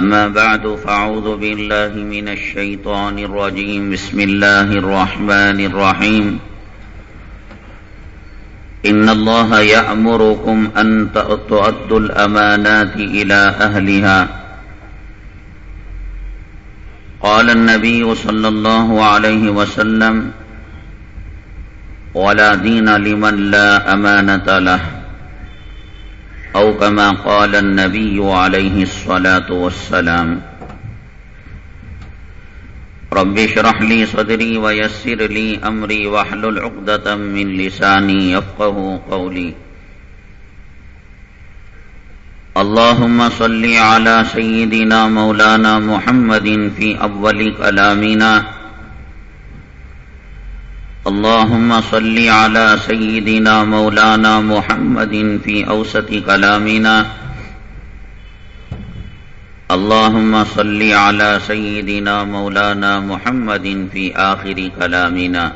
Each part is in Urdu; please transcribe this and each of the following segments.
أما بعد فاعوذ بالله من الشيطان الرجيم. بسم الله الرحمن الرحيم. إن الله يأمركم أن تؤدوا الأمانات إلى أهلها. قال النبي صلى الله عليه وسلم، ولا دين لمن لا أمانة له. او كما قال النبي عليه الصلاة والسلام، رب اشرح لي صدري ويسر لي امري واحلل عقدة من لساني يفقه قولي. اللهم صل على سيدنا مولانا محمد في اول كلامنا اللهم صل على سيدنا مولانا محمد في أوسط كلامنا. اللهم صل على سيدنا مولانا محمد في آخر كلامنا.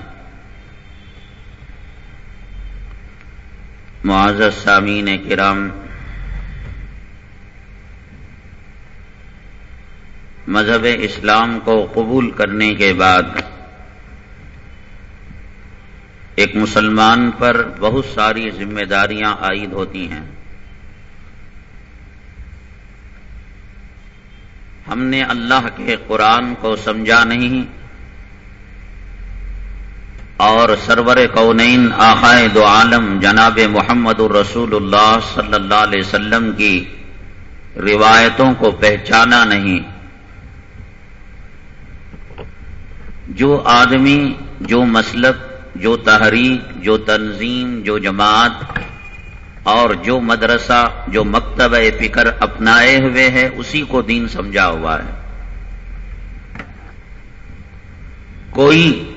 معزز سامین کرام، مذہب اسلام کو قبول کرنے کے بعد ایک مسلمان پر بہت ساری ذمہ داریاں عائد ہوتی ہیں۔ ہم نے اللہ کے قرآن کو سمجھا نہیں اور سرور کونین آقائد عالم جناب محمد الرسول اللہ صلی اللہ علیہ وسلم کی روایتوں کو پہچانا نہیں۔ جو آدمی، جو مسلک جو تحریک، جو تنظیم، جو جماعت اور جو مدرسہ، جو مکتب فکر اپنائے ہوئے ہے اسی کو دین سمجھا ہوا ہے۔ کوئی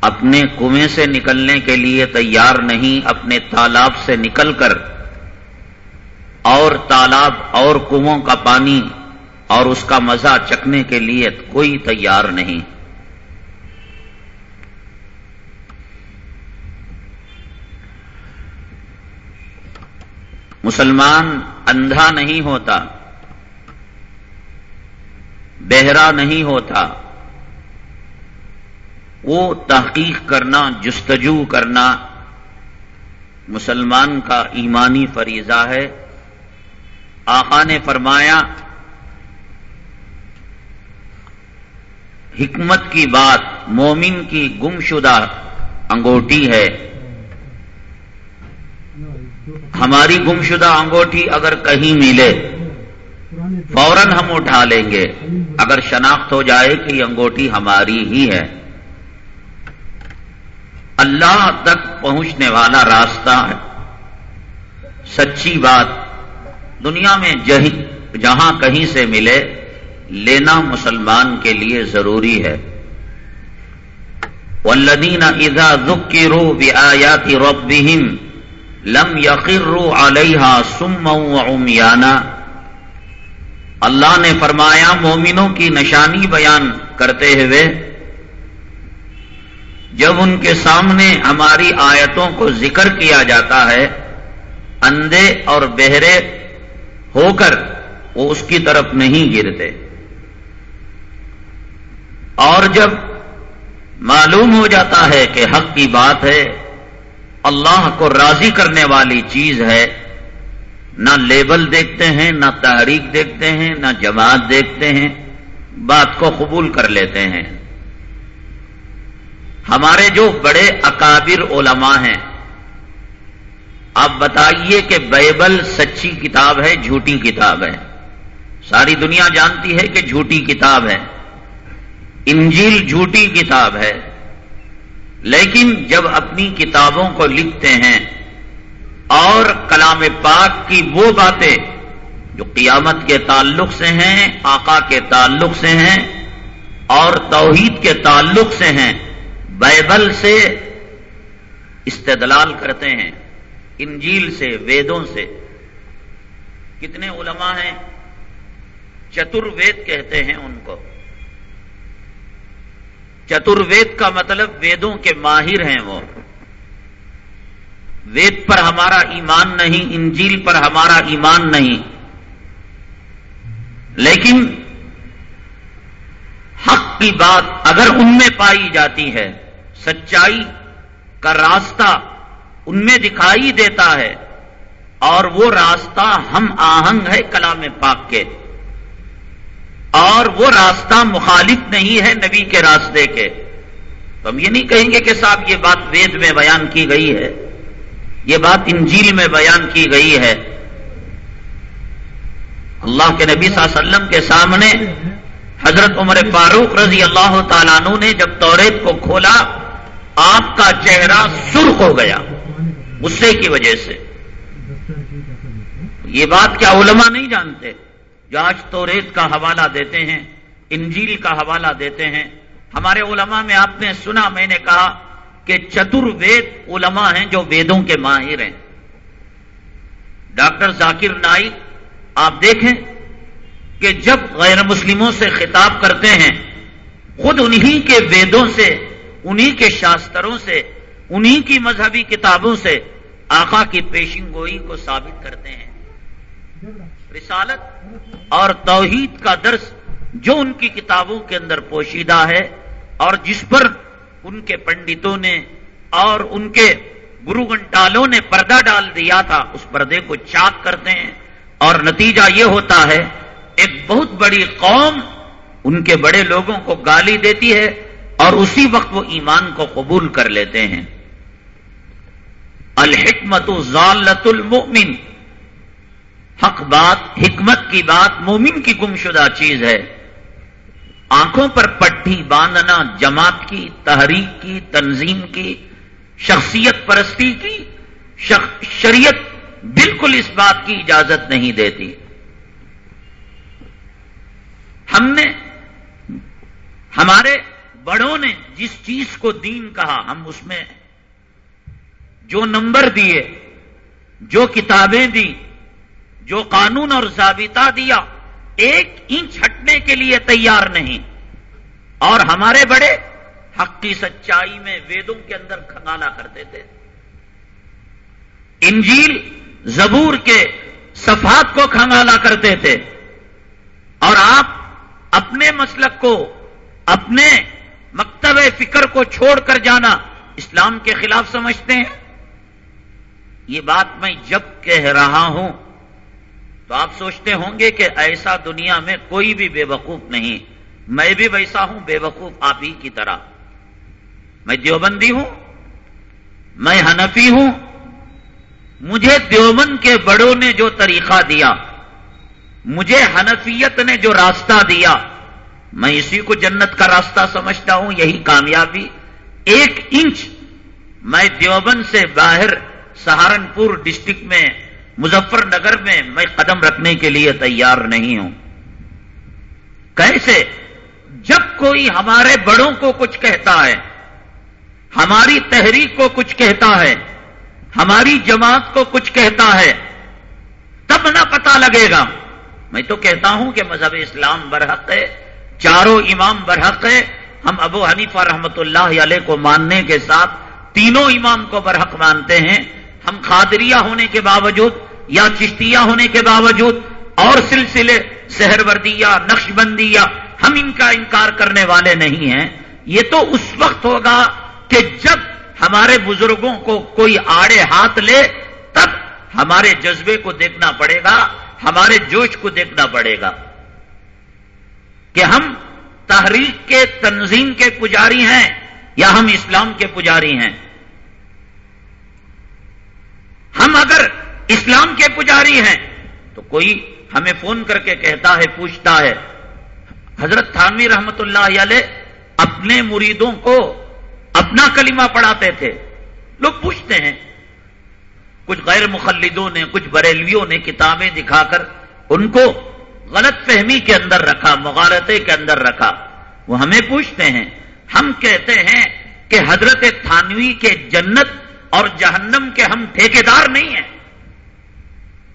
اپنے کنویں سے نکلنے کے لیے تیار نہیں، اپنے تالاب سے نکل کر اور تالاب اور کنووں کا پانی اور اس کا مزہ چکنے کے لیے کوئی تیار نہیں۔ مسلمان اندھا نہیں ہوتا، بہرا نہیں ہوتا۔ وہ تحقیق کرنا، جستجو کرنا مسلمان کا ایمانی فریضہ ہے۔ آقا نے فرمایا، حکمت کی بات، مومن کی گمشدہ انگوٹی ہے۔ ہماری گمشدہ انگوٹھی اگر کہیں ملے، فوراً ہم اٹھا لیں گے۔ اگر شناخت ہو جائے کہ یہ انگوٹھی ہماری ہی ہے۔ اللہ تک پہنچنے والا راستہ ہے۔ سچی بات، دنیا میں جہاں کہیں سے ملے، لینا مسلمان کے لیے ضروری ہے۔ والذین اذا ذکروا بآیات ربهم لم یقر علیہ سم عمیانہ اللہ نے فرمایا، مومنوں کی نشانی بیان کرتے ہوئے، جب ان کے سامنے ہماری آیتوں کو ذکر کیا جاتا ہے، اندھے اور بہرے ہو کر وہ اس کی طرف نہیں گرتے۔ اور جب معلوم ہو جاتا ہے کہ حق کی بات ہے اللہ کو راضی کرنے والی چیز ہے، نہ لیبل دیکھتے ہیں، نہ تحریک دیکھتے ہیں، نہ جماعت دیکھتے ہیں، بات کو قبول کر لیتے ہیں۔ ہمارے جو بڑے اکابر علماء ہیں، آپ بتائیے کہ بائبل سچی کتاب ہے، جھوٹی کتاب ہے؟ ساری دنیا جانتی ہے کہ جھوٹی کتاب ہے۔ انجیل جھوٹی کتاب ہے۔ لیکن جب اپنی کتابوں کو لکھتے ہیں اور کلام پاک کی وہ باتیں جو قیامت کے تعلق سے ہیں، آقا کے تعلق سے ہیں اور توحید کے تعلق سے ہیں، بائبل سے استدلال کرتے ہیں، انجیل سے، ویدوں سے۔ کتنے علماء ہیں، چتروید کہتے ہیں ان کو۔ چتروید کا مطلب ویدوں کے ماہر ہیں وہ۔ وید پر ہمارا ایمان نہیں، انجیل پر ہمارا ایمان نہیں۔ لیکن حق کی بات اگر ان میں پائی جاتی ہے، سچائی کا راستہ ان میں دکھائی دیتا ہے اور وہ راستہ ہم آہنگ ہے کلام پاک کے۔ اور وہ راستہ مخالف نہیں ہے نبی کے راستے کے۔ تو ہم یہ نہیں کہیں گے کہ صاحب یہ بات وید میں بیان کی گئی ہے۔ یہ بات انجیل میں بیان کی گئی ہے۔ اللہ کے نبی صلی اللہ علیہ وسلم کے سامنے حضرت عمر فاروق رضی اللہ تعالیٰ عنہ نے جب توریت کو کھولا، آپ کا چہرہ سرخ ہو گیا غصے کی وجہ سے۔ یہ بات کیا علماء نہیں جانتے؟ آج تو ریت کا حوالہ دیتے ہیں، انجیل کا حوالہ دیتے ہیں۔ ہمارے علماء میں آپ نے سنا، میں نے کہا کہ چتر وید علماء ہیں جو ویدوں کے ماہر ہیں۔ ڈاکٹر ذاکر نائک، آپ دیکھیں کہ جب غیر مسلموں سے خطاب کرتے ہیں، خود انہی کے ویدوں سے، انہی کے شاستروں سے، انہی کی مذہبی کتابوں سے آقا کی پیشن گوئی کو ثابت کرتے ہیں۔ رسالت اور توحید کا درس جو ان کی کتابوں کے اندر پوشیدہ ہے اور جس پر ان کے پنڈتوں نے اور ان کے گرو گنٹالوں نے پردہ ڈال دیا تھا، اس پردے کو چاک کرتے ہیں۔ اور نتیجہ یہ ہوتا ہے، ایک بہت بڑی قوم ان کے بڑے لوگوں کو گالی دیتی ہے اور اسی وقت وہ ایمان کو قبول کر لیتے ہیں۔ الحکمت ضالت المؤمن حق بات، حکمت کی بات، مومن کی گمشدہ چیز ہے۔ آنکھوں پر پٹھی باندھنا، جماعت کی تحریک کی، تنظیم کی، شخصیت پرستی کی شریعت بالکل اس بات کی اجازت نہیں دیتی۔ ہم نے، ہمارے بڑوں نے جس چیز کو دین کہا، ہم اس میں جو نمبر دیے، جو کتابیں دی جو قانون اور ضابطہ دیا ایک انچ ہٹنے کے لیے تیار نہیں۔ اور ہمارے بڑے حق کی سچائی میں ویدوں کے اندر کھنگالا کرتے تھے انجیل زبور کے صفات کو کھنگالا کرتے تھے اور آپ اپنے مسلک کو، اپنے مکتب فکر کو چھوڑ کر جانا اسلام کے خلاف سمجھتے ہیں۔ یہ بات میں جب کہہ رہا ہوں تو آپ سوچتے ہوں گے کہ ایسا دنیا میں کوئی بھی بے وقوف نہیں۔ میں بھی ویسا ہوں، بے وقوف آپ ہی کی طرح۔ میں دیوبندی ہوں، میں حنفی ہوں۔ مجھے دیوبند کے بڑوں نے جو طریقہ دیا، مجھے حنفیت نے جو راستہ دیا۔ میں اسی کو جنت کا راستہ سمجھتا ہوں، یہی کامیابی۔ ایک انچ میں دیوبند سے باہر سہارنپور ڈسٹرکٹ میں مظفر نگر میں میں قدم رکھنے کے لیے تیار نہیں ہوں۔ کیسے؟ جب کوئی ہمارے بڑوں کو کچھ کہتا ہے، ہماری تحریک کو کچھ کہتا ہے، ہماری جماعت کو کچھ کہتا ہے، تب نہ پتا لگے گا۔ میں تو کہتا ہوں کہ مذہب اسلام برحق ہے، چاروں امام برحق ہے۔ ہم ابو حنیفہ رحمت اللہ علیہ کو ماننے کے ساتھ تینوں امام کو برحق مانتے ہیں۔ ہم خادریہ ہونے کے باوجود یا چشتیہ ہونے کے باوجود اور سلسلے سہر وردیا نقش بندیا ہم ان کا انکار کرنے والے نہیں ہیں۔ یہ تو اس وقت ہوگا کہ جب ہمارے بزرگوں کو کوئی آڑے ہاتھ لے، تب ہمارے جذبے کو دیکھنا پڑے گا، ہمارے جوش کو دیکھنا پڑے گا۔ کہ ہم تحریک کے تنظیم کے پجاری ہیں یا ہم اسلام کے پجاری ہیں۔ ہم اگر اسلام کے پجاری ہیں۔ تو کوئی ہمیں فون کر کے کہتا ہے، پوچھتا ہے، حضرت تھانوی رحمت اللہ علیہ اپنے مریدوں کو اپنا کلمہ پڑھاتے تھے۔ لوگ پوچھتے ہیں۔ کچھ غیر مخلدوں نے، کچھ بریلویوں نے کتابیں دکھا کر ان کو غلط فہمی کے اندر رکھا، مغارتے کے اندر رکھا۔ وہ ہمیں پوچھتے ہیں۔ ہم کہتے ہیں کہ حضرت تھانوی کے جنت اور جہنم کے ہم ٹھیکیدار نہیں ہیں۔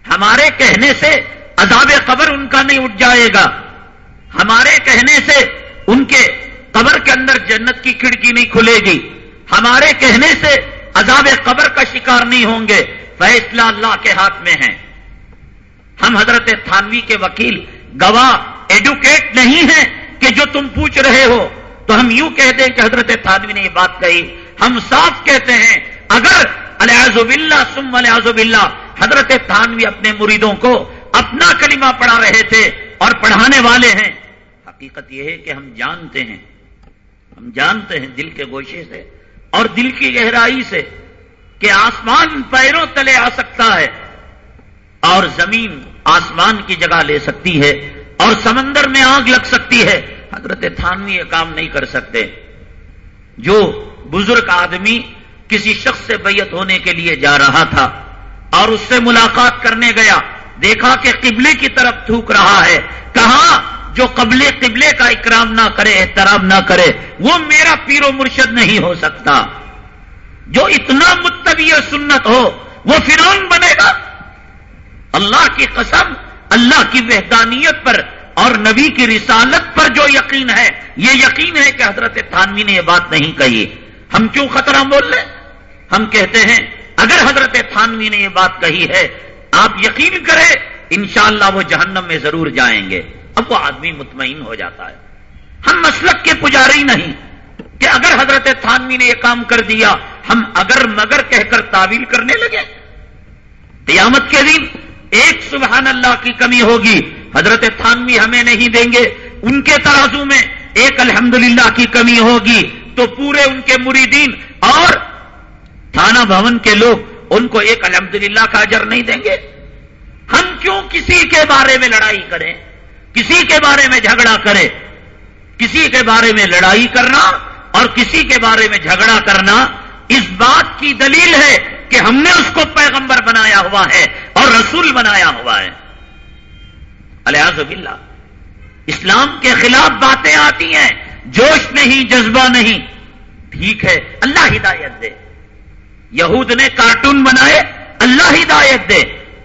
ہمارے کہنے سے عذاب قبر ان کا نہیں اٹھ جائے گا۔ ہمارے کہنے سے ان کے قبر کے اندر جنت کی کھڑکی نہیں کھلے گی۔ ہمارے کہنے سے عذاب قبر کا شکار نہیں ہوں گے۔ فیصلہ اللہ کے ہاتھ میں ہے۔ ہم حضرت تھانوی کے وکیل گواہ ایڈوکیٹ نہیں ہیں کہ جو تم پوچھ رہے ہو۔ تو ہم یوں کہہ دیں کہ حضرت تھانوی نے یہ بات کہی۔ ہم صاف کہتے ہیں، اگر الیازب اللہ سم الیازب اللہ حضرت تھانوی اپنے مریدوں کو اپنا کلمہ پڑھا رہے تھے اور پڑھانے والے ہیں۔ حقیقت یہ ہے کہ ہم جانتے ہیں۔ ہم جانتے ہیں دل کے گوشے سے اور دل کی گہرائی سے کہ آسمان پیروں تلے آ سکتا ہے اور زمین آسمان کی جگہ لے سکتی ہے اور سمندر میں آگ لگ سکتی ہے۔ حضرت تھانوی یہ کام نہیں کر سکتے۔ جو بزرگ آدمی کسی شخص سے بیت ہونے کے لیے جا رہا تھا اور اس سے ملاقات کرنے گیا دیکھا کہ قبلے کی طرف تھوک رہا ہے کہا جو قبلے قبلے کا اکرام نہ کرے احترام نہ کرے وہ میرا پیر و مرشد نہیں ہو سکتا جو اتنا متبی سنت ہو وہ فرون بنے گا اللہ کی قسم اللہ کی وحدانیت پر اور نبی کی رسالت پر جو یقین ہے یہ یقین ہے کہ حضرت تھانوی نے یہ بات نہیں کہی ہم کیوں خطرہ بول رہے ہم کہتے ہیں اگر حضرت تھانوی نے یہ بات کہی ہے، آپ یقین کریں، انشاءاللہ وہ جہنم میں ضرور جائیں گے۔ اب وہ آدمی مطمئن ہو جاتا ہے۔ ہم مسلک کے پجاری نہیں کہ اگر حضرت تھانوی نے یہ کام کر دیا، ہم اگر مگر کہہ کر تعویل کرنے لگے۔ قیامت کے دن ایک سبحان اللہ کی کمی ہوگی۔ حضرت تھانوی ہمیں نہیں دیں گے، ان کے ترازو میں ایک الحمدللہ کی کمی ہوگی۔ تو پورے ان کے مریدین اور تھانہ بھون کے لوگ ان کو ایک الحمدللہ کا اجر نہیں دیں گے؟ ہم کیوں کسی کے بارے میں لڑائی کریں؟ کسی کے بارے میں جھگڑا کریں؟ کسی کے بارے میں لڑائی کرنا اور کسی کے بارے میں جھگڑا کرنا اس بات کی دلیل ہے کہ ہم نے اس کو پیغمبر بنایا ہوا ہے اور رسول بنایا ہوا ہے۔ الحاظ باللہ۔ اسلام کے خلاف باتیں آتی ہیں، جوش نہیں، جذبہ نہیں۔ ٹھیک ہے، اللہ ہدایت دے۔ یہود نے کارٹون بنائے، اللہ ہدایت دے۔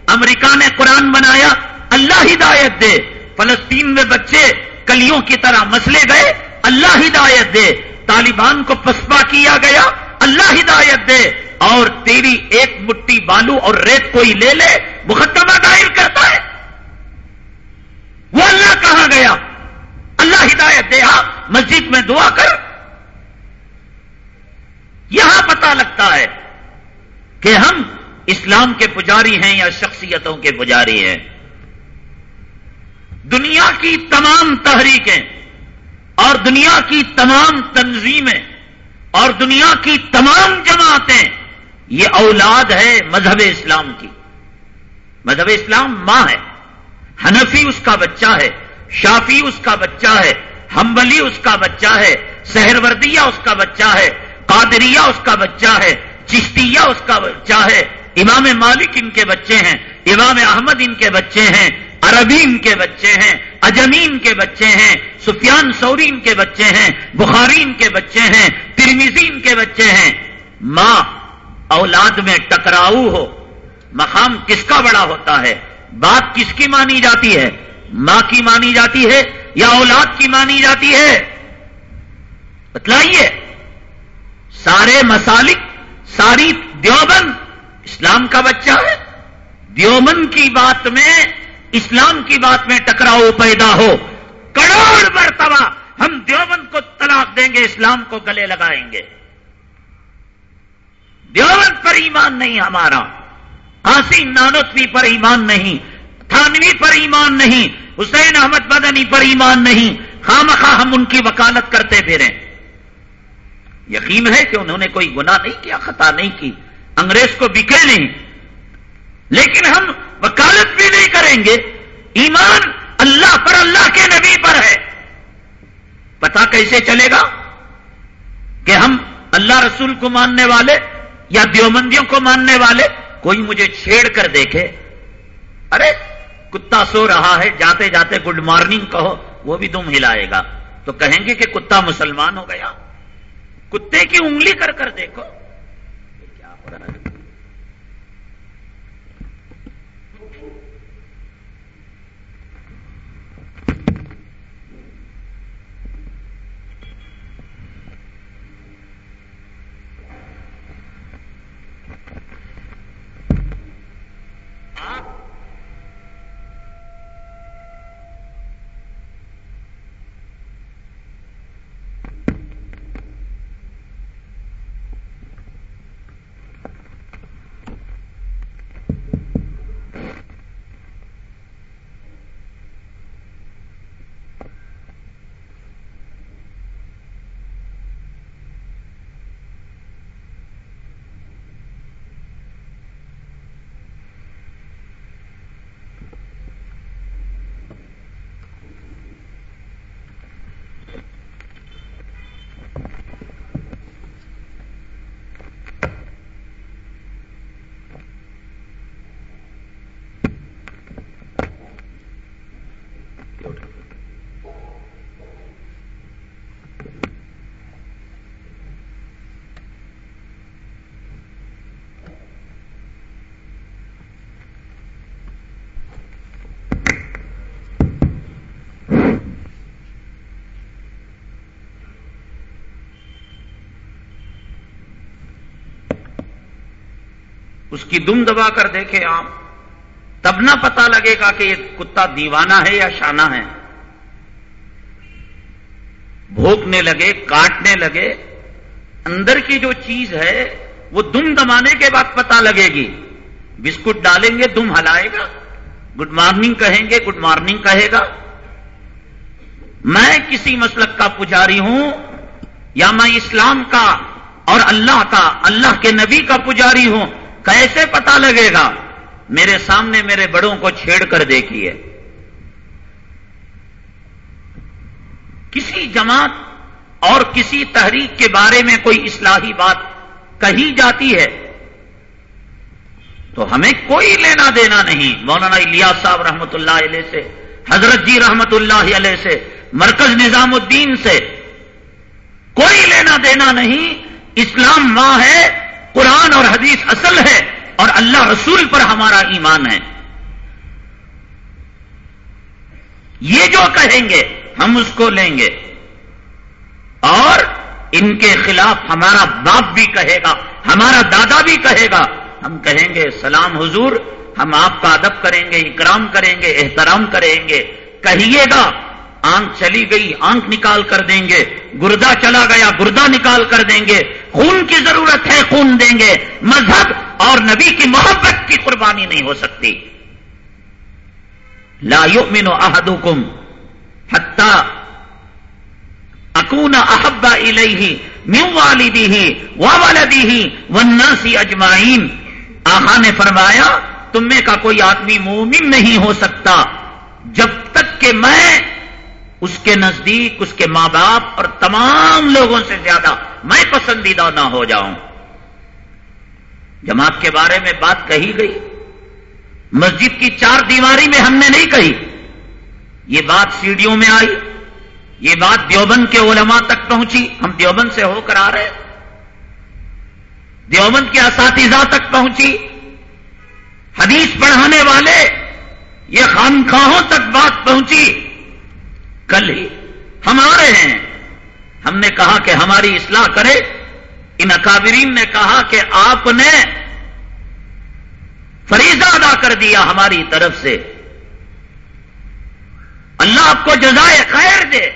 امریکہ نے قرآن بنایا، اللہ ہدایت دے۔ فلسطین میں بچے کلیوں کی طرح مسلے گئے، اللہ ہدایت دے۔ طالبان کو پسپا کیا گیا، اللہ ہدایت دے۔ اور تیری ایک مٹھی بالو اور ریت کوئی لے لے، مقدمہ دائر کرتا ہے۔ وہ اللہ کہاں گیا؟ اللہ ہدایت دے آپ مسجد میں دعا کر۔ یہاں پتا لگتا ہے کہ ہم اسلام کے پجاری ہیں یا شخصیتوں کے پجاری ہیں۔ دنیا کی تمام تحریکیں اور دنیا کی تمام تنظیمیں اور دنیا کی تمام جماعتیں، یہ اولاد ہے مذہب اسلام کی۔ مذہب اسلام ماں ہے، حنفی اس کا بچہ ہے شافی اس کا بچہ ہے ہمبلی اس کا بچہ ہے، سہروردیہ اس کا بچہ ہے، قادریہ اس کا بچہ ہے چشتیہ اس کا بچہ ہے؟ امام مالک ان کے بچے ہیں، امام احمد ان کے بچے ہیں، عربی ان کے بچے ہیں اجمین کے بچے ہیں، سفیان سورین کے بچے ہیں بخارین کے بچے ہیں ترمیزین کے بچے ہیں۔ ماں اولاد میں ٹکراؤ ہو، مقام کس کا بڑا ہوتا ہے؟ بات کس کی مانی جاتی ہے؟ ماں کی مانی جاتی ہے یا اولاد کی مانی جاتی ہے؟ بتلائیے۔ سارے مسالک ساری دیوبند اسلام کا بچہ ہے۔ دیوبند کی بات میں، اسلام کی بات میں ٹکراؤ پیدا ہو۔ کروڑ مرتبہ ہم دیوبند کو طلاق دیں گے، اسلام کو گلے لگائیں گے۔ دیوبند پر ایمان نہیں ہمارا۔ قاسم نانوتوی پر ایمان نہیں، تھانوی پر ایمان نہیں، حسین احمد مدنی پر ایمان نہیں۔ خام خواہ ہم ان کی وکالت کرتے پھریں۔ یقین ہے کہ انہوں نے کوئی گناہ نہیں کیا، خطا نہیں کی، انگریز کو بکے نہیں۔ لیکن ہم وکالت بھی نہیں کریں گے۔ ایمان اللہ پر اللہ کے نبی پر ہے۔ پتا کیسے چلے گا؟ کہ ہم اللہ رسول کو ماننے والے یا دیومندیوں کو ماننے والے، کوئی مجھے چھیڑ کر دیکھے۔ ارے، کتا سو رہا ہے، جاتے جاتے گڈ مارننگ کہو، وہ بھی دم ہلائے گا۔ تو کہیں گے کہ کتا مسلمان ہو گیا۔ کتے کی انگلی کر کر دیکھو۔ کیا ہو رہا ہے؟ اس کی دم دبا کر دیکھے آپ۔ تب نہ پتا لگے گا کہ یہ کتا دیوانہ ہے یا شانہ ہے۔ بھوکنے لگے، کاٹنے لگے۔ اندر کی جو چیز ہے، وہ دم دمانے کے بعد پتا لگے گی۔ بسکٹ ڈالیں گے، دم ہلائے گا۔ گڈ مارننگ کہیں گے، گڈ مارننگ کہے گا۔ میں کسی مسلک کا پجاری ہوں یا میں اسلام کا اور اللہ کا، اللہ کے نبی کا پجاری ہوں کیسے پتا لگے گا میرے سامنے میرے بڑوں کو چھیڑ کر دیکھیے کسی جماعت اور کسی تحریک کے بارے میں کوئی اصلاحی بات کہی جاتی ہے؟ تو ہمیں کوئی لینا دینا نہیں۔ مولانا الیاس صاحب رحمت اللہ علیہ سے، حضرت جی رحمت اللہ علیہ سے، مرکز نظام الدین سے کوئی لینا دینا نہیں۔ اسلام ماں ہے قرآن اور حدیث اصل ہے اور اللہ رسول پر ہمارا ایمان ہے۔ یہ جو کہیں گے، ہم اس کو لیں گے۔ اور ان کے خلاف ہمارا باپ بھی کہے گا، ہمارا دادا بھی کہے گا۔ ہم کہیں گے، سلام حضور، ہم آپ کا ادب کریں گے، اکرام کریں گے، احترام کریں گے۔ کہیے گا، آنکھ چلی گئی، آنکھ نکال کر دیں گے۔ گردہ چلا گیا، گردہ نکال کر دیں گے۔ خون کی ضرورت ہے، خون دیں گے۔ مذہب اور نبی کی محبت کی قربانی نہیں ہو سکتی۔ لا یؤمن احدکم حتی اکون احبا الیہ من والدیہ وولدیہ والناس اجمعین۔ آخا نے فرمایا، تم میں کا کوئی آدمی مومن نہیں ہو سکتا۔ جب تک کہ میں اس کے نزدیک، اس کے ماں باپ اور تمام لوگوں سے زیادہ میں پسندیدہ نہ ہو جاؤں۔ جماعت کے بارے میں بات کہی گئی۔ مسجد کی چار دیواری میں ہم نے نہیں کہی۔ یہ بات سیڑھیوں میں آئی۔ یہ بات دیوبند کے علماء تک پہنچی۔ ہم دیوبند سے ہو کر آ رہے دیوبند کے اساتذہ تک پہنچی۔ حدیث پڑھانے والے، یہ خانخواہوں تک بات پہنچی۔ کل ہی ہم آ رہے ہیں۔ ہم نے کہا کہ ہماری اصلاح کرے۔ ان اکابرین نے کہا کہ آپ نے فریضہ ادا کر دیا ہماری طرف سے۔ اللہ آپ کو جزائے خیر دے۔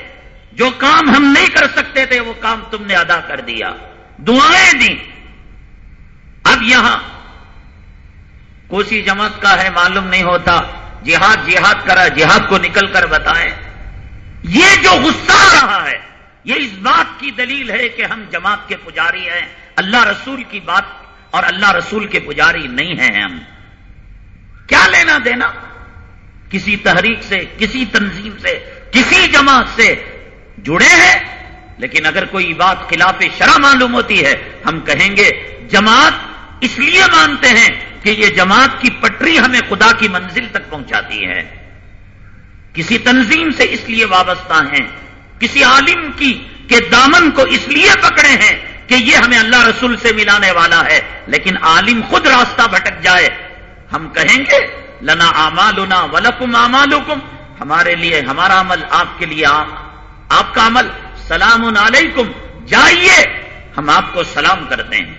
جو کام ہم نہیں کر سکتے تھے، وہ کام تم نے ادا کر دیا۔ دعائیں دی اب یہاں کوسی جماعت کا ہے، معلوم نہیں ہوتا۔ جہاد جہاد کرا، جہاد کو نکل کر بتائیں۔ یہ جو غصہ آ رہا ہے، یہ اس بات کی دلیل ہے کہ ہم جماعت کے پجاری ہیں۔ اللہ رسول کی بات اور اللہ رسول کے پجاری نہیں ہیں ہم۔ کیا لینا دینا؟ کسی تحریک سے، کسی تنظیم سے، کسی جماعت سے جڑے ہیں، لیکن اگر کوئی بات خلاف شرح معلوم ہوتی ہے، ہم کہیں گے، جماعت اس لیے مانتے ہیں کہ یہ جماعت کی پٹری ہمیں خدا کی منزل تک پہنچاتی ہے۔ کسی تنظیم سے اس لیے وابستہ ہیں، کسی عالم کی، کے دامن کو اس لیے پکڑے ہیں کہ یہ ہمیں اللہ رسول سے ملانے والا ہے۔ لیکن عالم خود راستہ بھٹک جائے۔ ہم کہیں گے، لنا آمالنا ولکم آمالکم ہمارے لیے، ہمارا عمل آپ کے لیے آپ کا عمل سلام علیکم۔ جائیے، ہم آپ کو سلام کرتے ہیں۔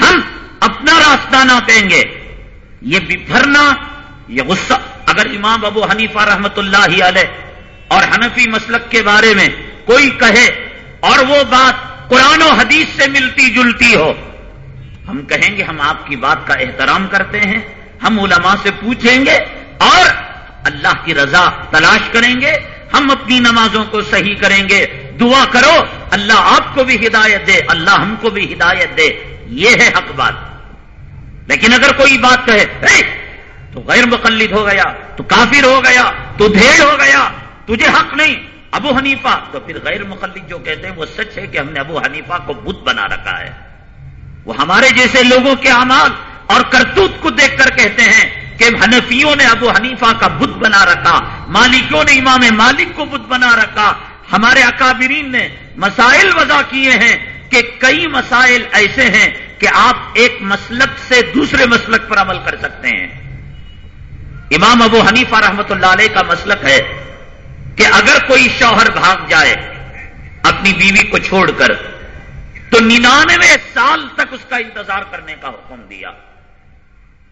ہم اپنا راستہ نہ دیں گے۔ یہ بھرنا یہ غصہ اگر امام ابو حنیفہ رحمت اللہ علیہ اور حنفی مسلک کے بارے میں کوئی کہے اور وہ بات قرآن و حدیث سے ملتی جلتی ہو، ہم کہیں گے ہم آپ کی بات کا احترام کرتے ہیں، ہم علماء سے پوچھیں گے اور اللہ کی رضا تلاش کریں گے، ہم اپنی نمازوں کو صحیح کریں گے، دعا کرو، اللہ آپ کو بھی ہدایت دے، اللہ ہم کو بھی ہدایت دے، یہ ہے حق بات۔ لیکن اگر کوئی بات کہے تو غیر مقلد ہو گیا، تو کافر ہو گیا، تو دھیڑ ہو گیا، تجھے حق نہیں۔ ابو حنیفہ، تو پھر غیر مقلد جو کہتے ہیں، وہ سچ ہے کہ ہم نے ابو حنیفہ کو بت بنا رکھا ہے۔ وہ ہمارے جیسے لوگوں کے اعمال اور کرتوت کو دیکھ کر کہتے ہیں کہ حنفیوں نے ابو حنیفہ کا بت بنا رکھا، مالکوں نے امام مالک کو بت بنا رکھا۔ ہمارے اکابرین نے مسائل وضع کیے ہیں کہ کئی مسائل ایسے ہیں کہ آپ ایک مسلک سے دوسرے مسلک پر عمل کر سکتے ہیں۔ امام ابو حنیفہ رحمت اللہ علیہ کا مسلک ہے کہ اگر کوئی شوہر بھاگ جائے اپنی بیوی کو چھوڑ کر، تو ننانوے سال تک اس کا انتظار کرنے کا حکم دیا۔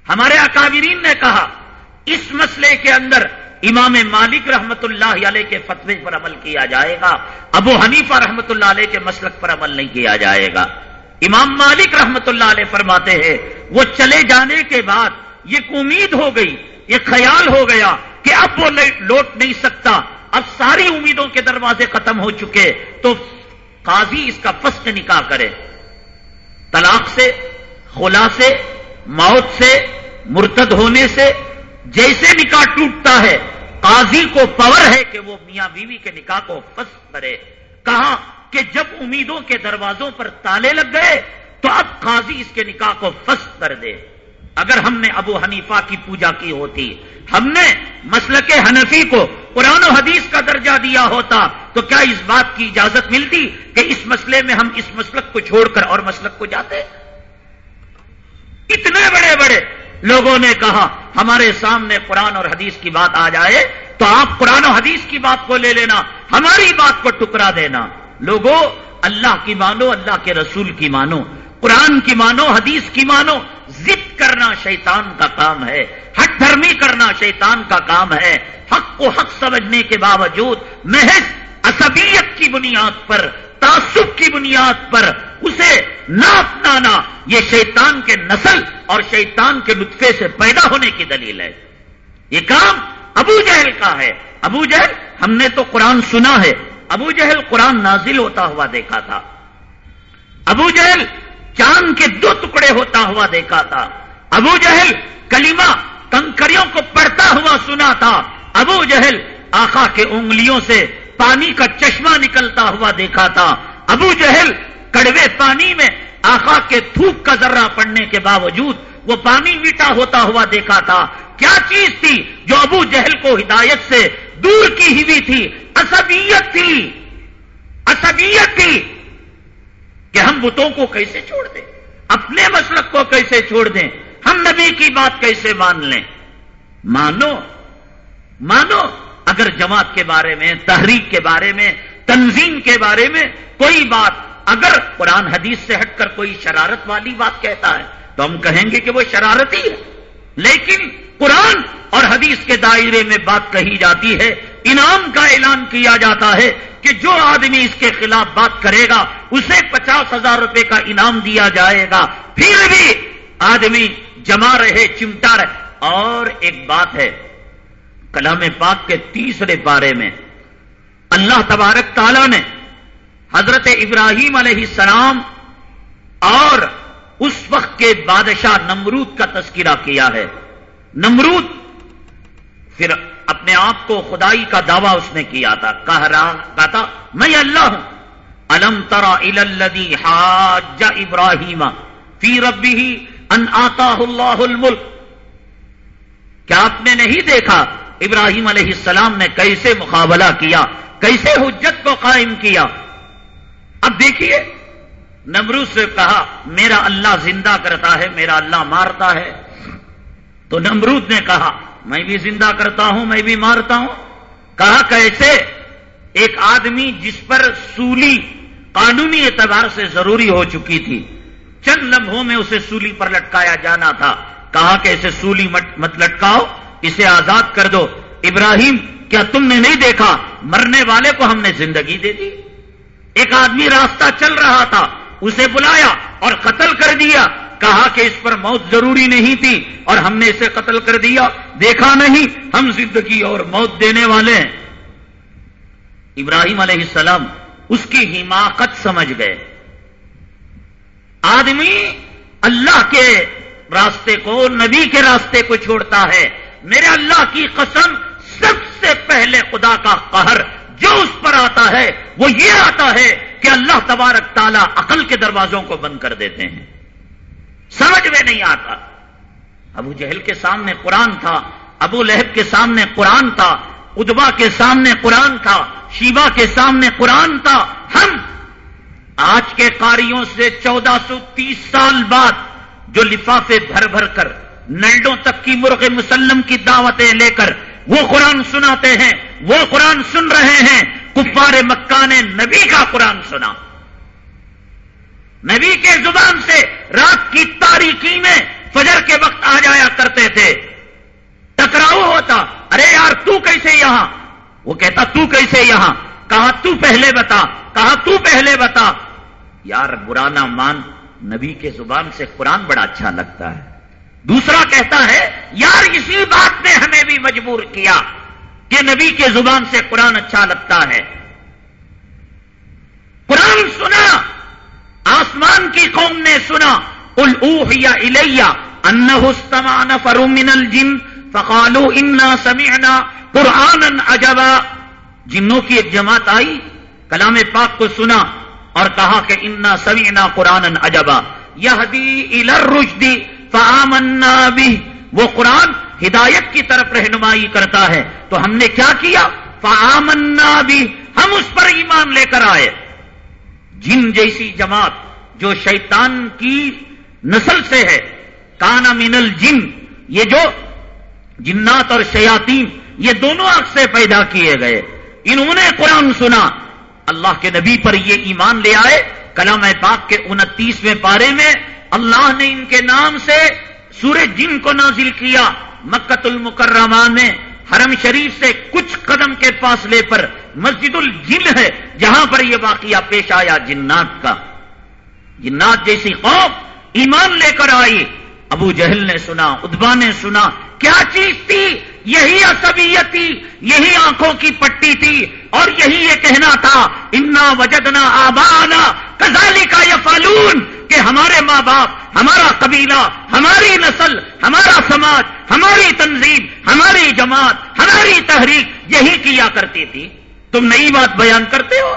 ہمارے اکابرین نے کہا، اس مسئلے کے اندر امام مالک رحمت اللہ علیہ کے فتوے پر عمل کیا جائے گا، ابو حنیفہ رحمت اللہ علیہ کے مسلک پر عمل نہیں کیا جائے گا۔ امام مالک رحمت اللہ علیہ فرماتے ہیں، وہ چلے جانے کے بعد یہ امید ہو گئی یہ خیال ہو گیا کہ اب وہ لوٹ نہیں سکتا۔ اب ساری امیدوں کے دروازے ختم ہو چکے۔ تو قاضی اس کا فسق نکاح کرے۔ طلاق سے، خلا سے، موت سے، مرتد ہونے سے جیسے نکاح ٹوٹتا ہے، قاضی کو پاور ہے کہ وہ میاں بیوی کے نکاح کو فسق کرے۔ کہا کہ جب امیدوں کے دروازوں پر تالے لگ گئے تو اب قاضی اس کے نکاح کو فسق کر دے۔ اگر ہم نے ابو حنیفہ کی پوجا کی ہوتی، ہم نے مسلک حنفی کو قرآن و حدیث کا درجہ دیا ہوتا، تو کیا اس بات کی اجازت ملتی کہ اس مسئلے میں ہم اس مسلک کو چھوڑ کر اور مسلک کو جاتے؟ اتنے بڑے بڑے لوگوں نے کہا، ہمارے سامنے قرآن اور حدیث کی بات آ جائے، تو آپ قرآن و حدیث کی بات کو لے لینا، ہماری بات کو ٹکرا دینا۔ لوگوں اللہ کی مانو، اللہ کے رسول کی مانو، قرآن کی مانو، حدیث کی مانو ضد کرنا شیطان کا کام ہے، حق دھرمی کرنا شیطان کا کام ہے۔ حق کو حق سمجھنے کے باوجود محض اسبیت کی بنیاد پر، تعصب کی بنیاد پر اسے نہ اپنانا یہ شیطان کے نسل اور شیطان کے نطفے سے پیدا ہونے کی دلیل ہے۔ یہ کام ابو جہل کا ہے۔ ابو جہل، ہم نے تو قرآن سنا ہے۔ ابو جہل قرآن نازل ہوتا ہوا دیکھا تھا۔ ابو جہل چاند کے دو ٹکڑے ہوتا ہوا دیکھا تھا۔ ابو جہل کلیمہ کنکریوں کو پڑھتا ہوا سنا تھا۔ ابو جہل آخا کے انگلیوں سے پانی کا چشمہ نکلتا ہوا دیکھا تھا۔ ابو جہل کڑوے پانی میں آخا کے تھوک کا ذرہ پڑنے کے باوجود وہ پانی میٹا ہوتا ہوا دیکھا تھا۔ کیا چیز تھی جو ابو جہل کو ہدایت سے دور کی ہوئی تھی؟ اسبیت تھی۔ اسبیت تھی۔ کہ ہم بتوں کو کیسے چھوڑ دیں؟ اپنے مسلک کو کیسے چھوڑ دیں؟ ہم نبی کی بات کیسے مان لیں؟ مانو مانو، اگر جماعت کے بارے میں، تحریک کے بارے میں، تنظیم کے بارے میں کوئی بات، اگر قرآن حدیث سے ہٹ کر کوئی شرارت والی بات کہتا ہے، تو ہم کہیں گے کہ وہ شرارتی ہے۔ لیکن قرآن اور حدیث کے دائرے میں بات کہی جاتی ہے انعام کا اعلان کیا جاتا ہے کہ جو آدمی اس کے خلاف بات کرے گا، اسے پچاس ہزار روپے کا انعام دیا جائے گا۔ پھر بھی آدمی جمع رہے، چمٹا رہے۔ اور ایک بات ہے، کلام پاک کے تیسرے پارے میں اللہ تبارک تعالیٰ نے حضرت ابراہیم علیہ السلام اور اس وقت کے بادشاہ نمرود کا تذکرہ کیا ہے۔ نمرود، پھر اپنے آپ کو خدائی کا دعویٰ اس نے کیا تھا۔ کہہ رہا تھا میں اللہ ہوں۔ الم ترا الدی حاج ابراہیم فی ربی ان آتا اللہ الملک۔ کیا آپ نے نہیں دیکھا ابراہیم علیہ السلام نے کیسے مقابلہ کیا، کیسے حجت کو قائم کیا؟ اب دیکھیے نمرو سے کہا، میرا اللہ زندہ کرتا ہے، میرا اللہ مارتا ہے۔ تو نمرود نے کہا میں بھی زندہ کرتا ہوں، میں بھی مارتا ہوں۔ کہا کیسے؟ ایک آدمی جس پر سولی قانونی اعتبار سے ضروری ہو چکی تھی۔ چند لمحوں میں اسے سولی پر لٹکایا جانا تھا۔ کہا کہ اسے سولی مت لٹکاؤ، اسے آزاد کر دو۔ ابراہیم، کیا تم نے نہیں دیکھا؟ مرنے والے کو ہم نے زندگی دے دی۔ ایک آدمی راستہ چل رہا تھا، اسے بلایا اور قتل کر دیا۔ کہا کہ اس پر موت ضروری نہیں تھی اور ہم نے اسے قتل کر دیا۔ دیکھا نہیں، ہم زندگی اور موت دینے والے ہیں۔ ابراہیم علیہ السلام اس کی حماقت سمجھ گئے۔ آدمی اللہ کے راستے کو، نبی کے راستے کو چھوڑتا ہے۔ میرے اللہ کی قسم، سب سے پہلے خدا کا قہر جو اس پر آتا ہے، وہ یہ آتا ہے کہ اللہ تبارک تعالیٰ عقل کے دروازوں کو بند کر دیتے ہیں۔ سمجھ میں نہیں آتا۔ ابو جہل کے سامنے قرآن تھا، ابو لہب کے سامنے قرآن تھا، ادبا کے سامنے قرآن تھا شیوا کے سامنے قرآن تھا۔ ہم آج کے قاریوں سے چودہ سو تیس سال بعد جو لفافے بھر بھر کر نلڈوں تک کی مرغ مسلم کی دعوتیں لے کر وہ قرآن سناتے ہیں، وہ قرآن سن رہے ہیں، کفار مکہ نے نبی کا قرآن سنا۔ نبی کے زبان سے رات کی تاریخی میں فجر کے وقت آ جایا کرتے تھے۔ ٹکراؤ ہوتا، ارے یار تو کیسے یہاں؟ وہ کہتا، تو کیسے یہاں؟ کہا، تو پہلے بتا، کہا، تو پہلے بتا۔ یار برانا مان نبی کے زبان سے قرآن بڑا اچھا لگتا ہے۔ دوسرا کہتا ہے، یار اسی بات نے ہمیں بھی مجبور کیا کہ نبی کے زبان سے قرآن اچھا لگتا ہے۔ قرآن سنا آسمان کی قوم نے سنا الوحیا الیا ان فرومن الجن فقالو انا سمعنا قرآن اجبا جنوں کی ایک جماعت آئی، کلام پاک کو سنا اور کہا کہ انا سمعنا قرآن اجبا یہ الرشدی فآمنا بھی وہ قرآن ہدایت کی طرف رہنمائی کرتا ہے۔ تو ہم نے کیا کیا؟ فآمنا بھی ہم اس پر ایمان لے کر آئے۔ جن جیسی جماعت جو شیطان کی نسل سے ہے، کانا من الجن یہ جو جنات اور شیاتین یہ دونوں آگ سے پیدا کیے گئے۔ انہوں نے قرآن سنا۔ اللہ کے نبی پر یہ ایمان لے آئے۔ کلام پاک کے انتیسویں پارے میں اللہ نے ان کے نام سے سورج جن کو نازل کیا مکت المکرمہ میں۔ حرم شریف سے کچھ قدم کے فاصلے پر مسجد الجن ہے، جہاں پر یہ واقعہ پیش آیا جنات کا۔ جنات جیسی قوم ایمان لے کر آئی۔ ابو جہل نے سنا، ادبا نے سنا، کیا چیز تھی؟ یہی عصبیت تھی، یہی آنکھوں کی پٹی تھی، اور یہی یہ کہنا تھا، انا وجدنا آبانا کزالی کا یہ فالون کہ ہمارے ماں باپ، ہمارا قبیلہ، ہماری نسل، ہمارا سماج ہماری تنظیم، ہماری جماعت، ہماری تحریک یہی کیا کرتی تھی۔ تم نئی بات بیان کرتے ہو؟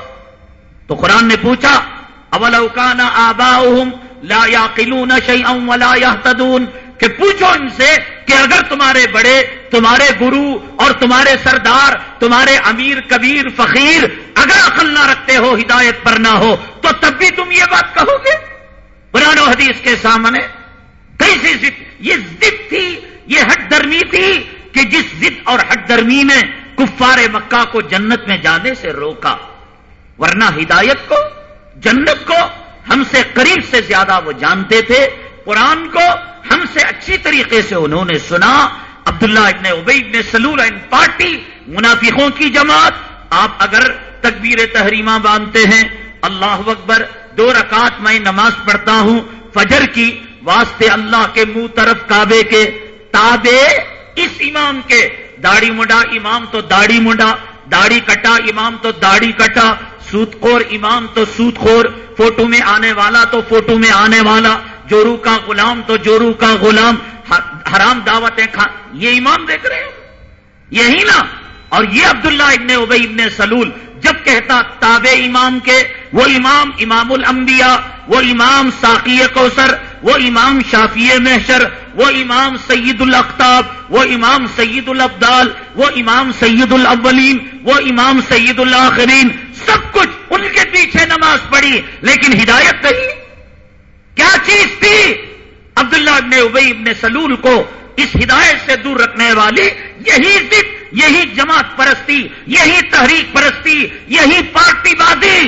تو قرآن نے پوچھا اولوکان آبا لا یاقلون شیئا ولا یهتدون کہ پوچھو ان سے کہ اگر تمہارے بڑے، تمہارے گرو اور تمہارے سردار، تمہارے امیر، کبیر، فقیر اگر عقل نہ رکھتے ہو، ہدایت پر نہ ہو، تو تب بھی تم یہ بات کہو گے؟ قرآن و حدیث کے سامنے کیسی ضد یہ ضد تھی، یہ ہٹ درمی تھی کہ جس ضد اور ہٹ درمی نے کفار مکہ کو جنت میں جانے سے روکا۔ ورنہ ہدایت کو، جنت کو ہم سے قریب سے زیادہ وہ جانتے تھے۔ قرآن کو ہم سے اچھی طریقے سے انہوں نے سنا۔ عبداللہ ابن ابئی ابن سلول ان پارٹی، منافقوں کی جماعت۔ آپ اگر تکبیر تحریمہ باندھتے ہیں، اللہ اکبر، دو رکعت میں نماز پڑھتا ہوں، فجر کی واسطے اللہ کے منہ طرف کعبے کے تابے، اس امام کے داڑھی منڈا، امام تو داڑھی منڈا، داڑھی کٹا، امام تو داڑھی کٹا سوت خور، امام تو سوت خور، فوٹو میں آنے والا تو فوٹو میں آنے والا، جورو کا غلام تو جورو کا غلام، حرام دعوتیں کھا یہ امام دیکھ رہے ہیں؟ یہی نا؟ اور یہ عبداللہ ابن ابئی ابن سلول جب کہتا تابع امام کے، وہ امام امام الانبیاء، وہ امام ساقی کوثر، وہ امام شافی محشر، وہ امام سید الاختاب وہ امام سید الابدال، وہ امام سید الاولین، وہ امام سید الاخرین، سب کچھ ان کے پیچھے نماز پڑھی، لیکن ہدایت نہیں۔ کیا چیز تھی؟ عبداللہ ابن ابئی ابن سلول کو اس ہدایت سے دور رکھنے والی، یہی ضد، یہی جماعت پرستی، یہی تحریک پرستی، یہی پارٹی بازی۔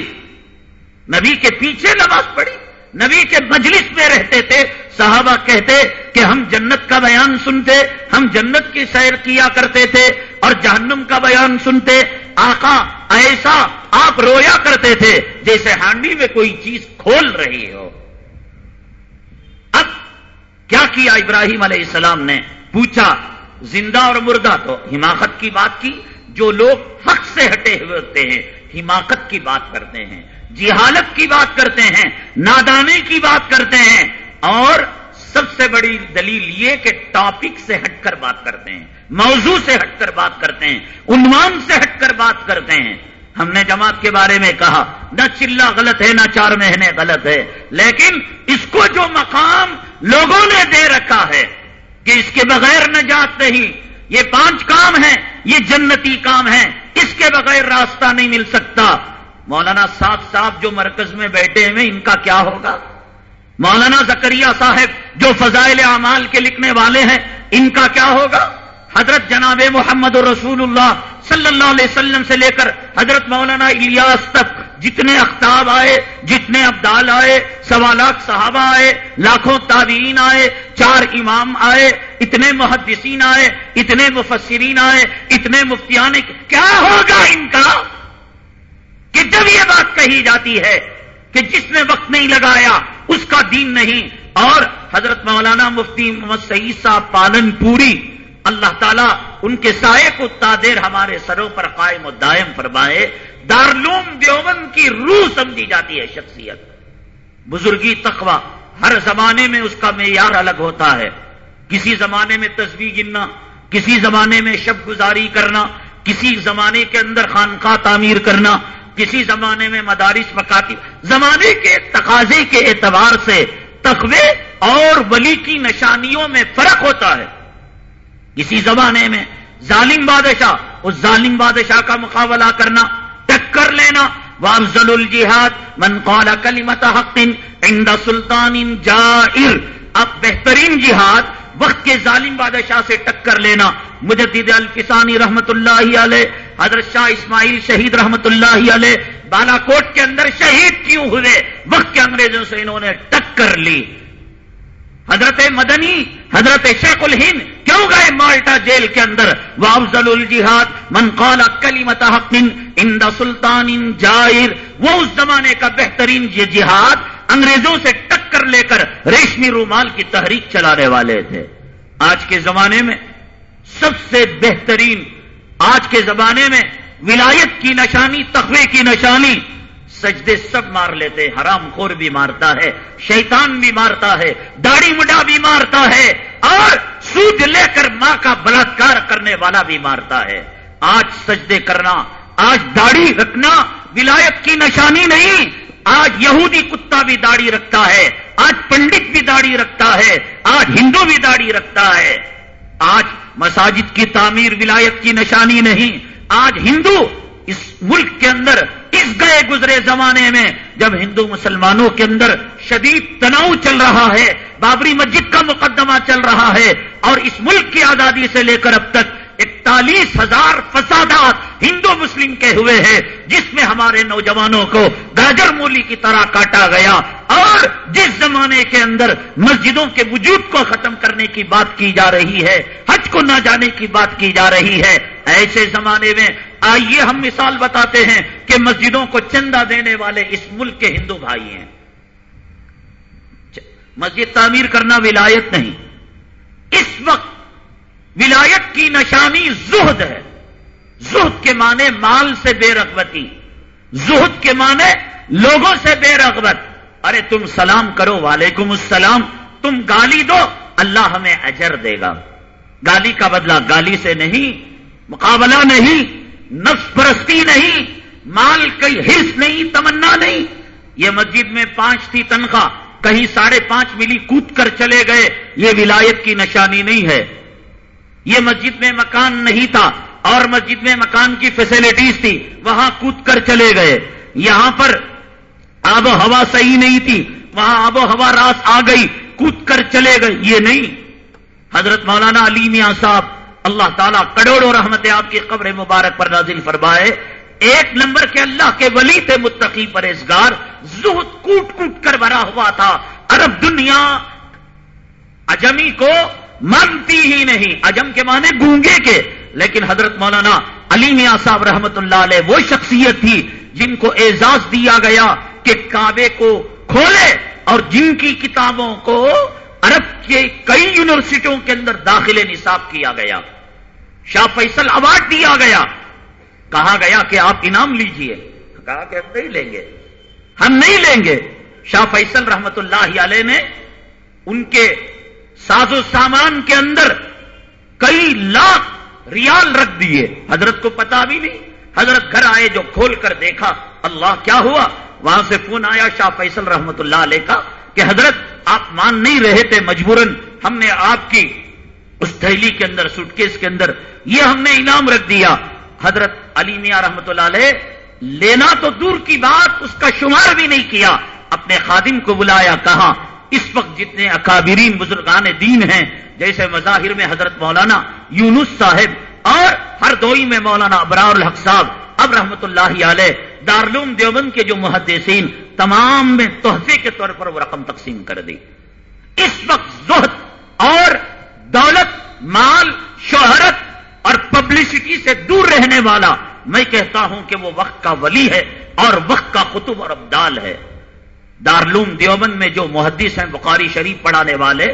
نبی کے پیچھے نماز پڑھی، نبی کے مجلس میں رہتے تھے، صحابہ کہتے کہ ہم جنت کا بیان سنتے، ہم جنت کی سیر کیا کرتے تھے اور جہنم کا بیان سنتے۔ آقا، ایسا آپ رویا کرتے تھے جیسے ہانڈی میں کوئی چیز کھول رہی ہو۔ کیا کیا ابراہیم علیہ السلام نے پوچھا، زندہ اور مردہ، تو حماقت کی بات کی، جو لوگ حق سے ہٹے ہوئے ہوتے ہیں، حماقت کی بات کرتے ہیں، جہالت کی بات کرتے ہیں نادانی کی بات کرتے ہیں، اور سب سے بڑی دلیل یہ کہ ٹاپک سے ہٹ کر بات کرتے ہیں، موضوع سے ہٹ کر بات کرتے ہیں، عنوان سے ہٹ کر بات کرتے ہیں۔ ہم نے جماعت کے بارے میں کہا، نہ چلا غلط ہے، نہ چار مہینے غلط ہے۔ لیکن اس کو جو مقام لوگوں نے دے رکھا ہے کہ اس کے بغیر نجات نہیں، یہ پانچ کام ہیں، یہ جنتی کام ہیں، اس کے بغیر راستہ نہیں مل سکتا۔ مولانا صاحب صاحب جو مرکز میں بیٹھے ہوئے، ان کا کیا ہوگا؟ مولانا زکریہ صاحب جو فضائل اعمال کے لکھنے والے ہیں، ان کا کیا ہوگا؟ حضرت جناب محمد رسول اللہ صلی اللہ علیہ وسلم سے لے کر حضرت مولانا الیاس تک جتنے اختاب آئے، جتنے ابدال آئے سوا لاکھ صحابہ آئے، لاکھوں تابعین آئے، چار امام آئے، اتنے محدثین آئے، اتنے مفسرین آئے، اتنے مفتیان کیا ہوگا ان کا؟ کہ جب یہ بات کہی جاتی ہے کہ جس نے وقت نہیں لگایا، اس کا دین نہیں، اور حضرت مولانا مفتی محمد سعید صاحب پالن پوری اللہ تعالیٰ ان کے سائے کو تادیر ہمارے سروں پر قائم و دائم فرمائے۔ دارلوم دیوبند کی روح سمجھی جاتی ہے شخصیت۔ بزرگی تقوی ہر زمانے میں اس کا معیار الگ ہوتا ہے۔ کسی زمانے میں تصویر گننا، کسی زمانے میں شب گزاری کرنا، کسی زمانے کے اندر خانقاہ تعمیر کرنا، کسی زمانے میں مدارس مکاتی زمانے کے تقاضے کے اعتبار سے تقوی اور ولی کی نشانیوں میں فرق ہوتا ہے۔ کسی زمانے میں ظالم بادشاہ اس ظالم بادشاہ کا مقابلہ کرنا، ٹکر لینا۔ وافضل الجہاد من قال کلمت حق عند سلطان جائر۔ اب بہترین جہاد، وقت کے ظالم بادشاہ سے ٹکر لینا۔ مجدد الفسانی رحمت اللہ علیہ، حضرت شاہ اسماعیل شہید رحمت اللہ علیہ۔ بالا کوٹ کے اندر شہید کیوں ہوئے؟ وقت کے انگریزوں سے انہوں نے ٹکر لی۔ حضرت مدنی، حضرت شیخ الہند کیوں گئے مالٹا جیل کے اندر؟ وہ افضل الجہاد من قال کلیمت حق ان سلطان ان جائر۔ وہ اس زمانے کا بہترین یہ جہاد انگریزوں سے ٹکر لے کر ریشمی رومال کی تحریک چلانے والے تھے۔ آج کے زمانے میں سب سے بہترین، آج کے زمانے میں ولایت کی نشانی تخوے کی نشانی سجدے سب مار لیتے حرام خور بھی مارتا ہے، شیطان بھی مارتا ہے، داڑھی مڈا بھی مارتا ہے، اور سود لے کر ماں کا بلاತ್کار کرنے والا بھی مارتا ہے۔ آج سجدے کرنا، آج داڑھی رکھنا ولایت کی نشانی نہیں، آج یہودی کتا بھی داڑھی رکھتا ہے، آج پنڈت بھی داڑھی رکھتا ہے، آج ہندو بھی داڑھی رکھتا ہے۔ آج مساجد کی تعمیر ولایت کی نشانی نہیں، آج ہندو اس ملک کے اندر اس گئے گزرے زمانے میں جب ہندو مسلمانوں کے اندر شدید تناؤ چل رہا ہے، بابری مسجد کا مقدمہ چل رہا ہے اور اس ملک کی آزادی سے لے کر اب تک اکتالیس ہزار فسادات ہندو مسلم کے ہوئے ہیں، جس میں ہمارے نوجوانوں کو گاجر مولی کی طرح کاٹا گیا اور جس زمانے کے اندر مسجدوں کے وجود کو ختم کرنے کی بات کی جا رہی ہے، حج کو نہ جانے کی بات کی جا رہی ہے۔ ایسے زمانے میں آئیے ہم مثال بتاتے ہیں کہ مسجدوں کو چندہ دینے والے اس ملک کے ہندو بھائی ہیں۔ مسجد تعمیر کرنا ولایت نہیں۔ اس وقت ولایت کی نشانی زہد ہے۔ زہد کے معنی مال سے بے رغبتی۔ زہد کے معنی لوگوں سے بے رغبت۔ ارے تم سلام کرو، وعلیکم السلام۔ تم گالی دو، اللہ ہمیں اجر دے گا۔ گالی کا بدلہ گالی سے نہیں، مقابلہ نہیں، نفس پرستی نہیں مال کئی حص نہیں، تمنا نہیں۔ یہ مسجد میں پانچ تھی تنخواہ، کہیں ساڑھے پانچ ملی کود کر چلے گئے۔ یہ ولایت کی نشانی نہیں ہے۔ یہ مسجد میں مکان نہیں تھا اور مسجد میں مکان کی فیسلٹیز تھی، وہاں کود کر چلے گئے۔ یہاں پر آب و ہوا صحیح نہیں تھی، وہاں آب و ہوا راس آ گئی کود کر چلے گئے۔ یہ نہیں۔ حضرت مولانا علی میاں صاحب، اللہ تعالیٰ کروڑوں رحمت آپ کی قبر مبارک پر نازل فرمائے۔ ایک نمبر کے اللہ کے ولی تھے متقی پرہزگار زہد کوٹ کوٹ کر بھرا ہوا تھا۔ عرب دنیا اجمی کو مانتی ہی نہیں۔ اجم کے معنی گونگے کے۔ لیکن حضرت مولانا علی میاں صاحب رحمت اللہ علیہ وہ شخصیت تھی جن کو اعزاز دیا گیا کہ کعبے کو کھولے اور جن کی کتابوں کو عرب کے کئی یونیورسٹیوں کے اندر داخل نصاب کیا گیا۔ شاہ فیصل اوارڈ دیا گیا۔ کہا گیا کہ آپ انعام لیجیے۔ کہا کہ ہم نہیں لیں گے۔ ہم نہیں لیں گے۔ شاہ فیصل رحمت اللہ علیہ نے ان کے ساز و سامان کے اندر کئی لاکھ ریال رکھ دیے۔ حضرت کو پتا بھی نہیں۔ حضرت گھر آئے جو کھول کر دیکھا اللہ کیا ہوا؟ وہاں سے فون آیا شاہ فیصل رحمت اللہ علیہ کا کہ حضرت آپ مان نہیں رہے تھے مجبوراً۔ ہم نے آپ کی اس تھیلی کے اندر، سوٹ کیس کے اندر یہ ہم نے انعام رکھ دیا۔ حضرت علی میاں رحمت اللہ علیہ، لینا تو دور کی بات، اس کا شمار بھی نہیں کیا، اپنے خادم کو بلایا، کہا، اس وقت جتنے اکابرین بزرگان دین ہیں، جیسے مظاہر میں حضرت مولانا یونس صاحب اور ہر دوئی میں مولانا ابرار الحق صاحب، اب رحمت اللہ علیہ دارلوم دیوبند کے جو محدثین، تمام میں تحفے کے طور پر وہ رقم تقسیم کر دی۔ اس وقت زہد اور دولت، مال، شہرت اور پبلسٹی سے دور رہنے والا میں کہتا ہوں کہ وہ وقت کا ولی ہے اور وقت کا قطب اور ابدال ہے۔ دارلوم دیوبند میں جو محدث ہیں بخاری شریف پڑھانے والے،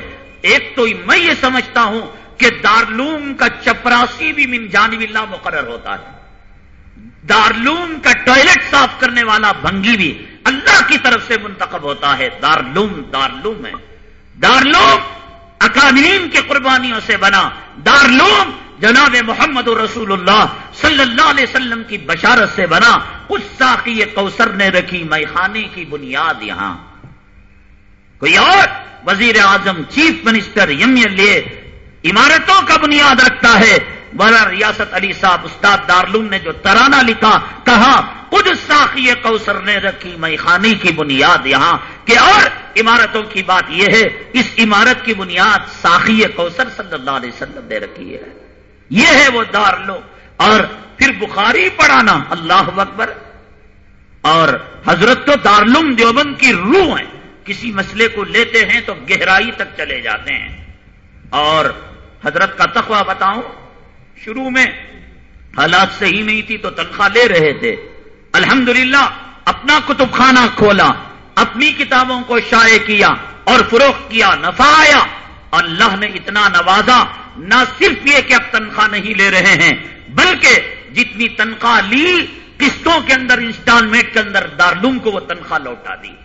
ایک تو میں یہ سمجھتا ہوں کہ دارلوم کا چپراسی بھی من جانب اللہ مقرر ہوتا ہے۔ دارلوم کا ٹوائلٹ صاف کرنے والا بھنگی بھی اللہ کی طرف سے منتخب ہوتا ہے۔ دارلوم دارلوم ہے۔ دارلوم اکادمین کی قربانیوں سے بنا۔ دارلوم جناب محمد رسول اللہ صلی اللہ علیہ وسلم کی بشارت سے بنا اس ساقی کوثر نے رکھی میخانے کی بنیاد یہاں۔ کوئی اور وزیر اعظم chief minister M L A عمارتوں کا بنیاد رکھتا ہے۔ بڑا ریاست علی صاحب استاد دارلوم نے جو ترانہ لکھا، کہا، خود ساقی کوثر نے رکھی میخانی کی بنیاد یہاں۔ کہ اور عمارتوں کی بات یہ ہے، اس عمارت کی بنیاد ساقی کوثر صلی اللہ علیہ وسلم نے رکھی ہے۔ یہ ہے وہ دار لو اور پھر بخاری پڑھانا، اللہ اکبر۔ اور حضرت تو دارلوم دیوبند کی روح ہے کسی مسئلے کو لیتے ہیں تو گہرائی تک چلے جاتے ہیں۔ اور حضرت کا تخوہ بتاؤں، شروع میں حالات صحیح نہیں تھی تو تنخواہ لے رہے تھے۔ الحمدللہ، اپنا کتب خانہ کھولا، اپنی کتابوں کو شائع کیا اور فروخت کیا، نفع آیا۔ اللہ نے اتنا نوازا، نہ صرف یہ کہ اب تنخواہ نہیں لے رہے ہیں، بلکہ جتنی تنخواہ لی، قسطوں کے اندر، انسٹالمنٹ کے اندر، دارلوم کو وہ تنخواہ لوٹا دی۔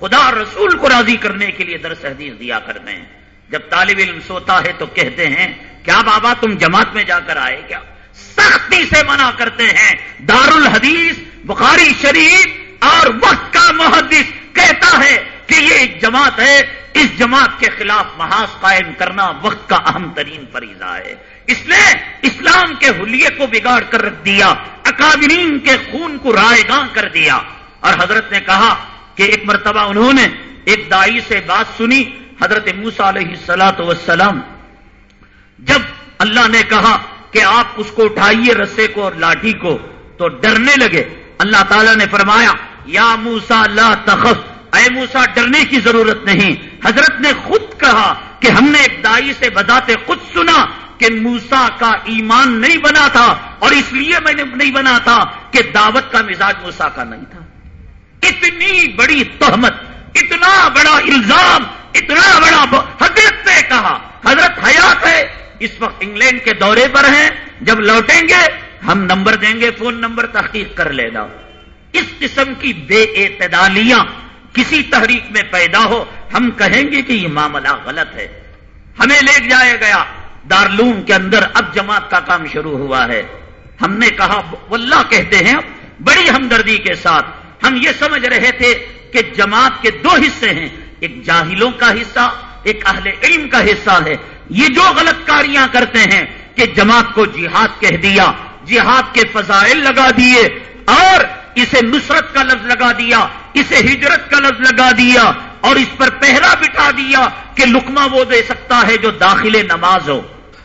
خدا رسول کو راضی کرنے کے لیے درس حدیث دیا کرتے ہیں۔ جب طالب علم سوتا ہے تو کہتے ہیں، کیا بابا تم جماعت میں جا کر آئے کیا؟ سختی سے منع کرتے ہیں۔ دار الحدیث بخاری شریف اور وقت کا محدث کہتا ہے کہ یہ ایک جماعت ہے، اس جماعت کے خلاف محاذ قائم کرنا وقت کا اہم ترین فریضہ ہے۔ اس نے اسلام کے حلیے کو بگاڑ کر رکھ دیا، اکابرین کے خون کو رائے گاں کر دیا۔ اور حضرت نے کہا کہ ایک مرتبہ انہوں نے ایک دائی سے بات سنی، حضرت موسا علیہ سلاۃ وسلام جب اللہ نے کہا کہ آپ اس کو اٹھائیے رسے کو اور لاٹھی کو، تو ڈرنے لگے۔ اللہ تعالیٰ نے فرمایا، یا موسا لا تخف۔ اے موسا ڈرنے کی ضرورت نہیں۔ حضرت نے خود کہا کہ ہم نے ایک دائی سے بتاتے خود سنا کہ موسا کا ایمان نہیں بنا تھا اور اس لیے میں نے نہیں بنا تھا کہ دعوت کا مزاج موسا کا نہیں تھا۔ اتنی بڑی تہمت، اتنا بڑا الزام، اتنا بڑا حضرت نے کہا، حضرت حیات ہے، اس وقت انگلینڈ کے دورے پر ہیں، جب لوٹیں گے، ہم نمبر دیں گے، فون نمبر تحقیق کر لینا۔ اس قسم کی بے اعتدالیاں کسی تحریک میں پیدا ہو، ہم کہیں گے کہ یہ معاملہ غلط ہے۔ ہمیں لے جایا گیا۔ دارلوم کے اندر اب جماعت کا کام شروع ہوا ہے۔ ہم نے کہا، واللہ کہتے ہیں، بڑی ہمدردی کے ساتھ۔ ہم یہ سمجھ رہے تھے کہ جماعت کے دو حصے ہیں۔ ایک جاہلوں کا حصہ، ایک اہل علم کا حصہ ہے۔ یہ جو غلط کاریاں کرتے ہیں کہ جماعت کو جہاد کہہ دیا، جہاد کے فضائل لگا دیے اور اسے نصرت کا لفظ لگا دیا، اسے ہجرت کا لفظ لگا دیا اور اس پر پہرا بٹھا دیا کہ لکما وہ دے سکتا ہے جو داخل نماز ہو۔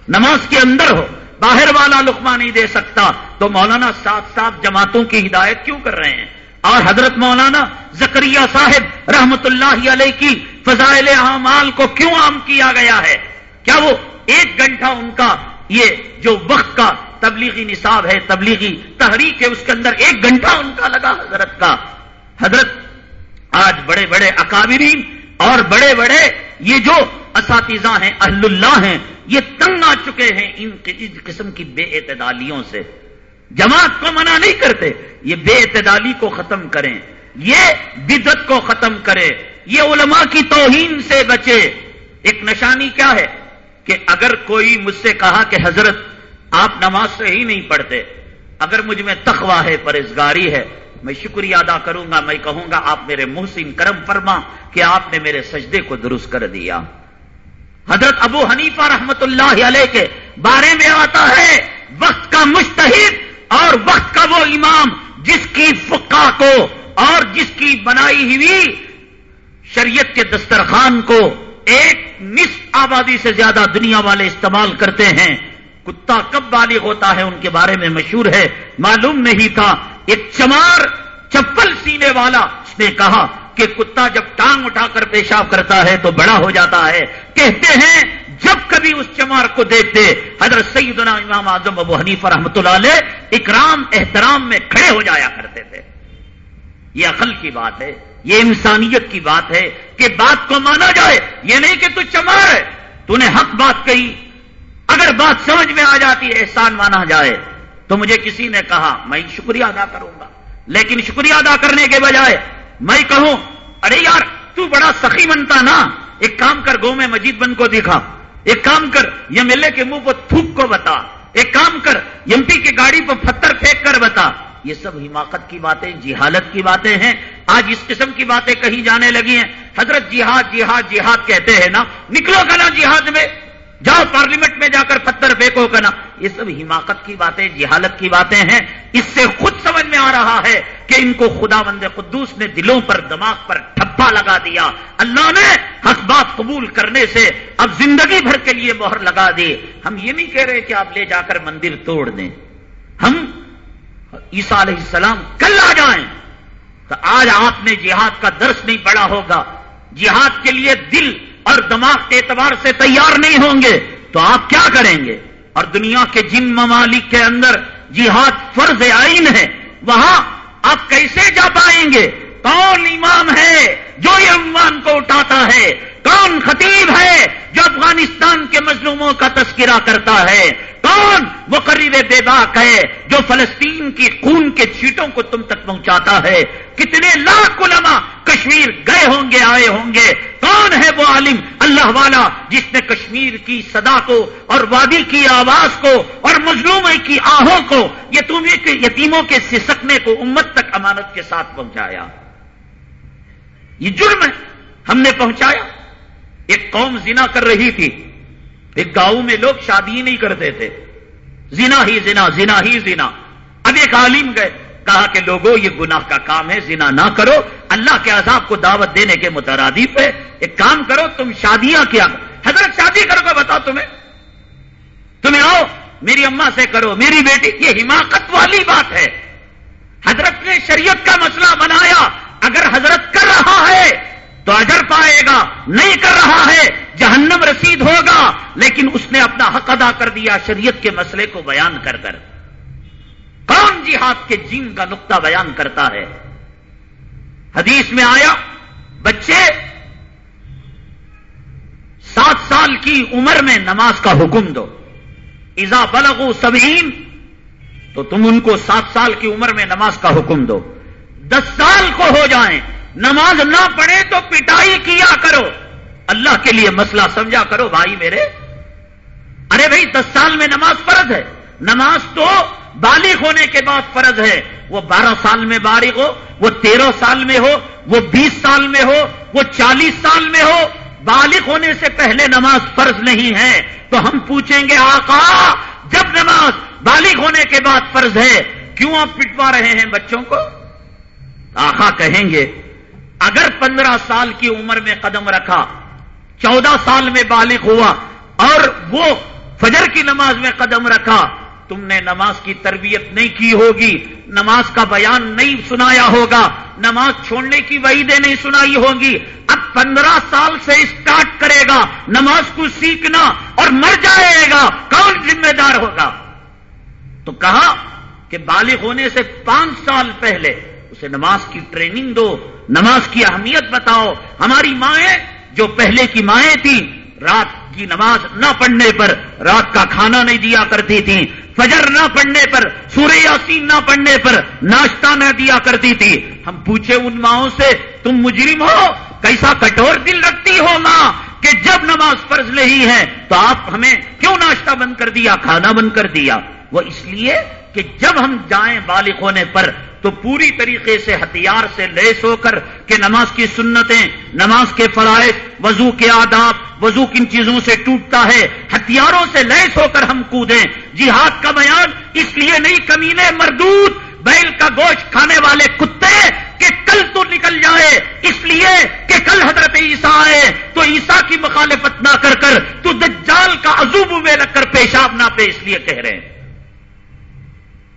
نماز کے اندر ہو، باہر والا لکما نہیں دے سکتا۔ تو مولانا ساتھ ساتھ جماعتوں کی ہدایت کیوں کر رہے ہیں؟ اور حضرت مولانا زکریہ صاحب رحمت اللہ علیہ کی فضائل اعمال کو کیوں عام کیا گیا ہے؟ کیا وہ ایک گھنٹہ ان کا یہ جو وقت کا تبلیغی نصاب ہے، تبلیغی تحریک ہے، اس کے اندر ایک گھنٹہ ان کا لگا حضرت کا۔ حضرت، آج بڑے بڑے اکابرین اور بڑے بڑے یہ جو اساتذہ ہیں اہل اللہ ہیں، یہ تنگ آ چکے ہیں ان قسم کی بے اعتدالیوں سے۔ جماعت کو منع نہیں کرتے، یہ بے اعتدالی کو ختم کریں، یہ بدت کو ختم کرے یہ علماء کی توہین سے بچے۔ ایک نشانی کیا ہے کہ اگر کوئی مجھ سے کہا کہ حضرت آپ نماز سے ہی نہیں پڑھتے۔ اگر مجھ میں تخوا ہے پرزگاری ہے، میں شکریہ ادا کروں گا، میں کہوں گا، آپ میرے محسن کرم فرما کہ آپ نے میرے سجدے کو درست کر دیا۔ حضرت ابو حنیفہ رحمت اللہ علیہ کے بارے میں آتا ہے، وقت کا مشتحد اور وقت کا وہ امام جس کی فقہ کو اور جس کی بنائی ہوئی شریعت کے دسترخوان کو ایک نصف آبادی سے زیادہ دنیا والے استعمال کرتے ہیں۔ کتا کب بالغ ہوتا ہے ان کے بارے میں مشہور ہے، معلوم نہیں تھا۔ ایک چمار چپل سینے والا، اس نے کہا کہ کتا جب ٹانگ اٹھا کر پیشاب کرتا ہے تو بڑا ہو جاتا ہے۔ کہتے ہیں، جب کبھی اس چمار کو دیکھتے حضرت سیدنا امام اعظم ابو حنیف رحمۃ اللہ علیہ اکرام احترام میں کھڑے ہو جایا کرتے تھے۔ یہ عقل کی بات ہے، یہ انسانیت کی بات ہے کہ بات کو مانا جائے، یہ نہیں کہ تو چمار ہے۔ تو نے حق بات کہی۔ اگر بات سمجھ میں آ جاتی ہے، احسان مانا جائے، تو مجھے کسی نے کہا، میں شکریہ ادا کروں گا۔ لیکن شکریہ ادا کرنے کے بجائے میں کہوں، ارے یار، تو بڑا سخی بنتا نا۔ ایک کام کر گو میں مجید بن کو دیکھا۔ ایک کام کر یہ ملے کے منہ پر تھوک کو بتا۔ ایک کام کر ایم پی کی گاڑی پر پتھر پھینک کر بتا۔ یہ سب حماقت کی باتیں، جہالت کی باتیں ہیں۔ آج اس قسم کی باتیں کہیں جانے لگی ہیں۔ حضرت جہاد جہاد جہاد کہتے ہیں نا۔ نکلو گنا جہاد میں۔ جاؤ پارلیمنٹ میں جا کر پتھر پھینکو کنا یہ سب حماقت کی باتیں، جہالت کی باتیں ہیں۔ اس سے خود سمجھ میں آ رہا ہے کہ ان کو خدا بند قدوس نے دلوں پر، دماغ پر ٹھپا لگا دیا۔ اللہ نے حق بات قبول کرنے سے اب زندگی بھر کے لیے مہر لگا دی۔ ہم یہ نہیں کہہ رہے کہ آپ لے جا کر مندر توڑ دیں۔ ہم عیسیٰ علیہ السلام کل آ جائیں۔ تو آج آپ نے جہاد کا درس نہیں پڑا ہوگا۔ جہاد کے لیے دل اور دماغ کے اعتبار سے تیار نہیں ہوں گے تو آپ کیا کریں گے؟ اور دنیا کے جن ممالک کے اندر جہاد فرض آئین ہے، وہاں آپ کیسے جا پائیں گے؟ کون امام ہے جو یہ عنوان کو اٹھاتا ہے؟ کون خطیب ہے جو افغانستان کے مظلوموں کا تذکرہ کرتا ہے؟ کون وہ قریب بے باک ہے جو فلسطین کی خون کے چیٹوں کو تم تک پہنچاتا ہے؟ کتنے لاکھ علماء کشمیر گئے ہوں گے، آئے ہوں گے۔ کون ہے وہ عالم اللہ والا جس نے کشمیر کی صدا کو اور وادی کی آواز کو اور مظلوم کی آہوں کو یتیموں کے سسکنے کو امت تک امانت کے ساتھ پہنچایا؟ یہ جرم ہے، ہم نے پہنچایا۔ ایک قوم زنا کر رہی تھی۔ ایک گاؤں میں لوگ شادی نہیں کرتے تھے۔ زنا ہی زنا زنا ہی زنا۔ اب ایک عالم گئے، کہا کہ لوگوں یہ گناہ کا کام ہے، زنا نہ کرو۔ اللہ کے عذاب کو دعوت دینے کے مترادف ہے۔ ایک کام کرو، تم شادیاں کیا۔ حضرت شادی کرو گا بتاؤ تمہیں۔ تمہیں آؤ، میری اما سے کرو، میری بیٹی، یہ حماقت والی بات ہے۔ حضرت نے شریعت کا مسئلہ بنایا۔ اگر حضرت کر رہا ہے تو اجر پائے گا، نہیں کر رہا ہے، جہنم رسید ہوگا، لیکن اس نے اپنا حق ادا کر دیا شریعت کے مسئلے کو بیان کر کر۔ کون جہاد کے جین کا نقطہ بیان کرتا ہے؟ حدیث میں آیا، بچے سات سال کی عمر میں نماز کا حکم دو۔ ایزا بلغو سبین تو تم ان کو سات سال کی عمر میں نماز کا حکم دو۔ دس سال کو ہو جائیں نماز نہ پڑھے تو پٹائی کیا کرو؟ اللہ کے لیے مسئلہ سمجھا کرو، بھائی میرے۔ ارے بھائی، دس سال میں نماز فرض ہے۔ نماز تو بالغ ہونے کے بعد فرض ہے۔ وہ بارہ سال میں بالغ ہو، وہ تیرہ سال میں ہو، وہ بیس سال میں ہو، وہ چالیس سال میں ہو۔ بالغ ہونے سے پہلے نماز فرض نہیں ہے۔ تو ہم پوچھیں گے، آقا، جب نماز بالغ ہونے کے بعد فرض ہے، کیوں آپ پٹوا رہے ہیں بچوں کو؟ آقا کہیں گے اگر پندرہ سال کی عمر میں قدم رکھا، چودہ سال میں بالغ ہوا اور وہ فجر کی نماز میں قدم رکھا، تم نے نماز کی تربیت نہیں کی ہوگی، نماز کا بیان نہیں سنایا ہوگا، نماز چھوڑنے کی وعیدیں نہیں سنائی ہوں گی اب پندرہ سال سے اسٹارٹ کرے گا، نماز کو سیکھنا اور مر جائے گا، کون ذمہ دار ہوگا؟ تو کہا کہ بالغ ہونے سے پانچ سال پہلے اسے نماز کی ٹریننگ دو نماز کی اہمیت بتاؤ۔ ہماری مائیں جو پہلے کی مائیں تھیں، رات کی نماز نہ پڑھنے پر رات کا کھانا نہیں دیا کرتی تھی فجر نہ پڑھنے پر، سورہ یاسین نہ پڑھنے پر ناشتہ نہ دیا کرتی تھی۔ ہم پوچھے ان ماؤں سے، تم مجرم ہو؟ کیسا کٹور دل رکھتی ہو ماں کہ جب نماز فرض نہیں ہے تو آپ ہمیں کیوں ناشتہ بند کر دیا، کھانا بند کر دیا؟ وہ اس لیے کہ جب ہم جائیں بالغ ہونے پر تو پوری طریقے سے ہتھیار سے لیس ہو کر کہ نماز کی سنتیں، نماز کے فرائض، وضو کے آداب، وضو کن چیزوں سے ٹوٹتا ہے، ہتھیاروں سے لیس ہو کر ہم کودیں۔ جہاد کا بیان اس لیے نہیں کمینے مردود، بیل کا گوشت کھانے والے کتے کہ کل تو نکل جائے۔ اس لیے کہ کل حضرت عیسیٰ آئے۔ تو عیسیٰ کی مخالفت نہ کر کر تو دجال کا عزوب میں رکھ کر پیشاب نہ پہ اس لیے کہہ رہے ہیں۔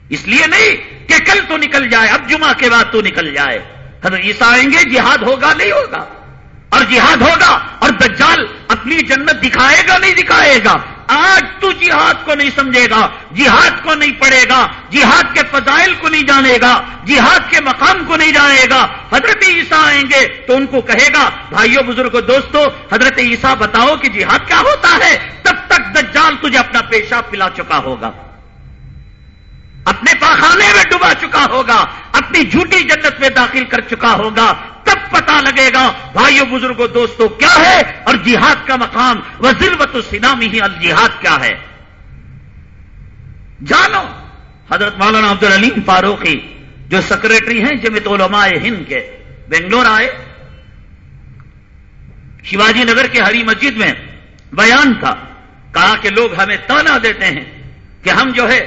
اس لیے نہیں کہ کل تو نکل جائے، اب جمعہ کے بعد تو نکل جائے۔ حضرت عیسیٰ آئیں گے، جہاد ہوگا، نہیں ہوگا؟ اور جہاد ہوگا، اور دجال اپنی جنت دکھائے گا، نہیں دکھائے گا؟ آج تو جہاد کو نہیں سمجھے گا، جہاد کو نہیں پڑھے گا، جہاد کے فضائل کو نہیں جانے گا، جہاد کے مقام کو نہیں جانے گا۔ حضرت عیسیٰ آئیں گے تو ان کو کہے گا، بھائیوں، بزرگوں دوستو حضرت عیسیٰ بتاؤ کہ جہاد کیا ہوتا ہے؟ تب تک دجال تجھے اپنا پیشاب پلا چکا ہوگا۔ اپنے پاخانے میں ڈبا چکا ہوگا، اپنی جھوٹی جنت میں داخل کر چکا ہوگا، تب پتا لگے گا، بھائیو بزرگوں دوستو، کیا ہے؟ اور جہاد کا مقام وزیر و سنامی ہی الجہاد کیا ہے؟ جانو، حضرت مولانا عبد العلیم فاروقی، جو سیکرٹری ہیں جمعیت علماء ہند کے، بنگلور آئے، شیواجی نگر کے ہری مسجد میں بیان تھا، کہا کہ لوگ ہمیں تانا دیتے ہیں کہ ہم جو ہے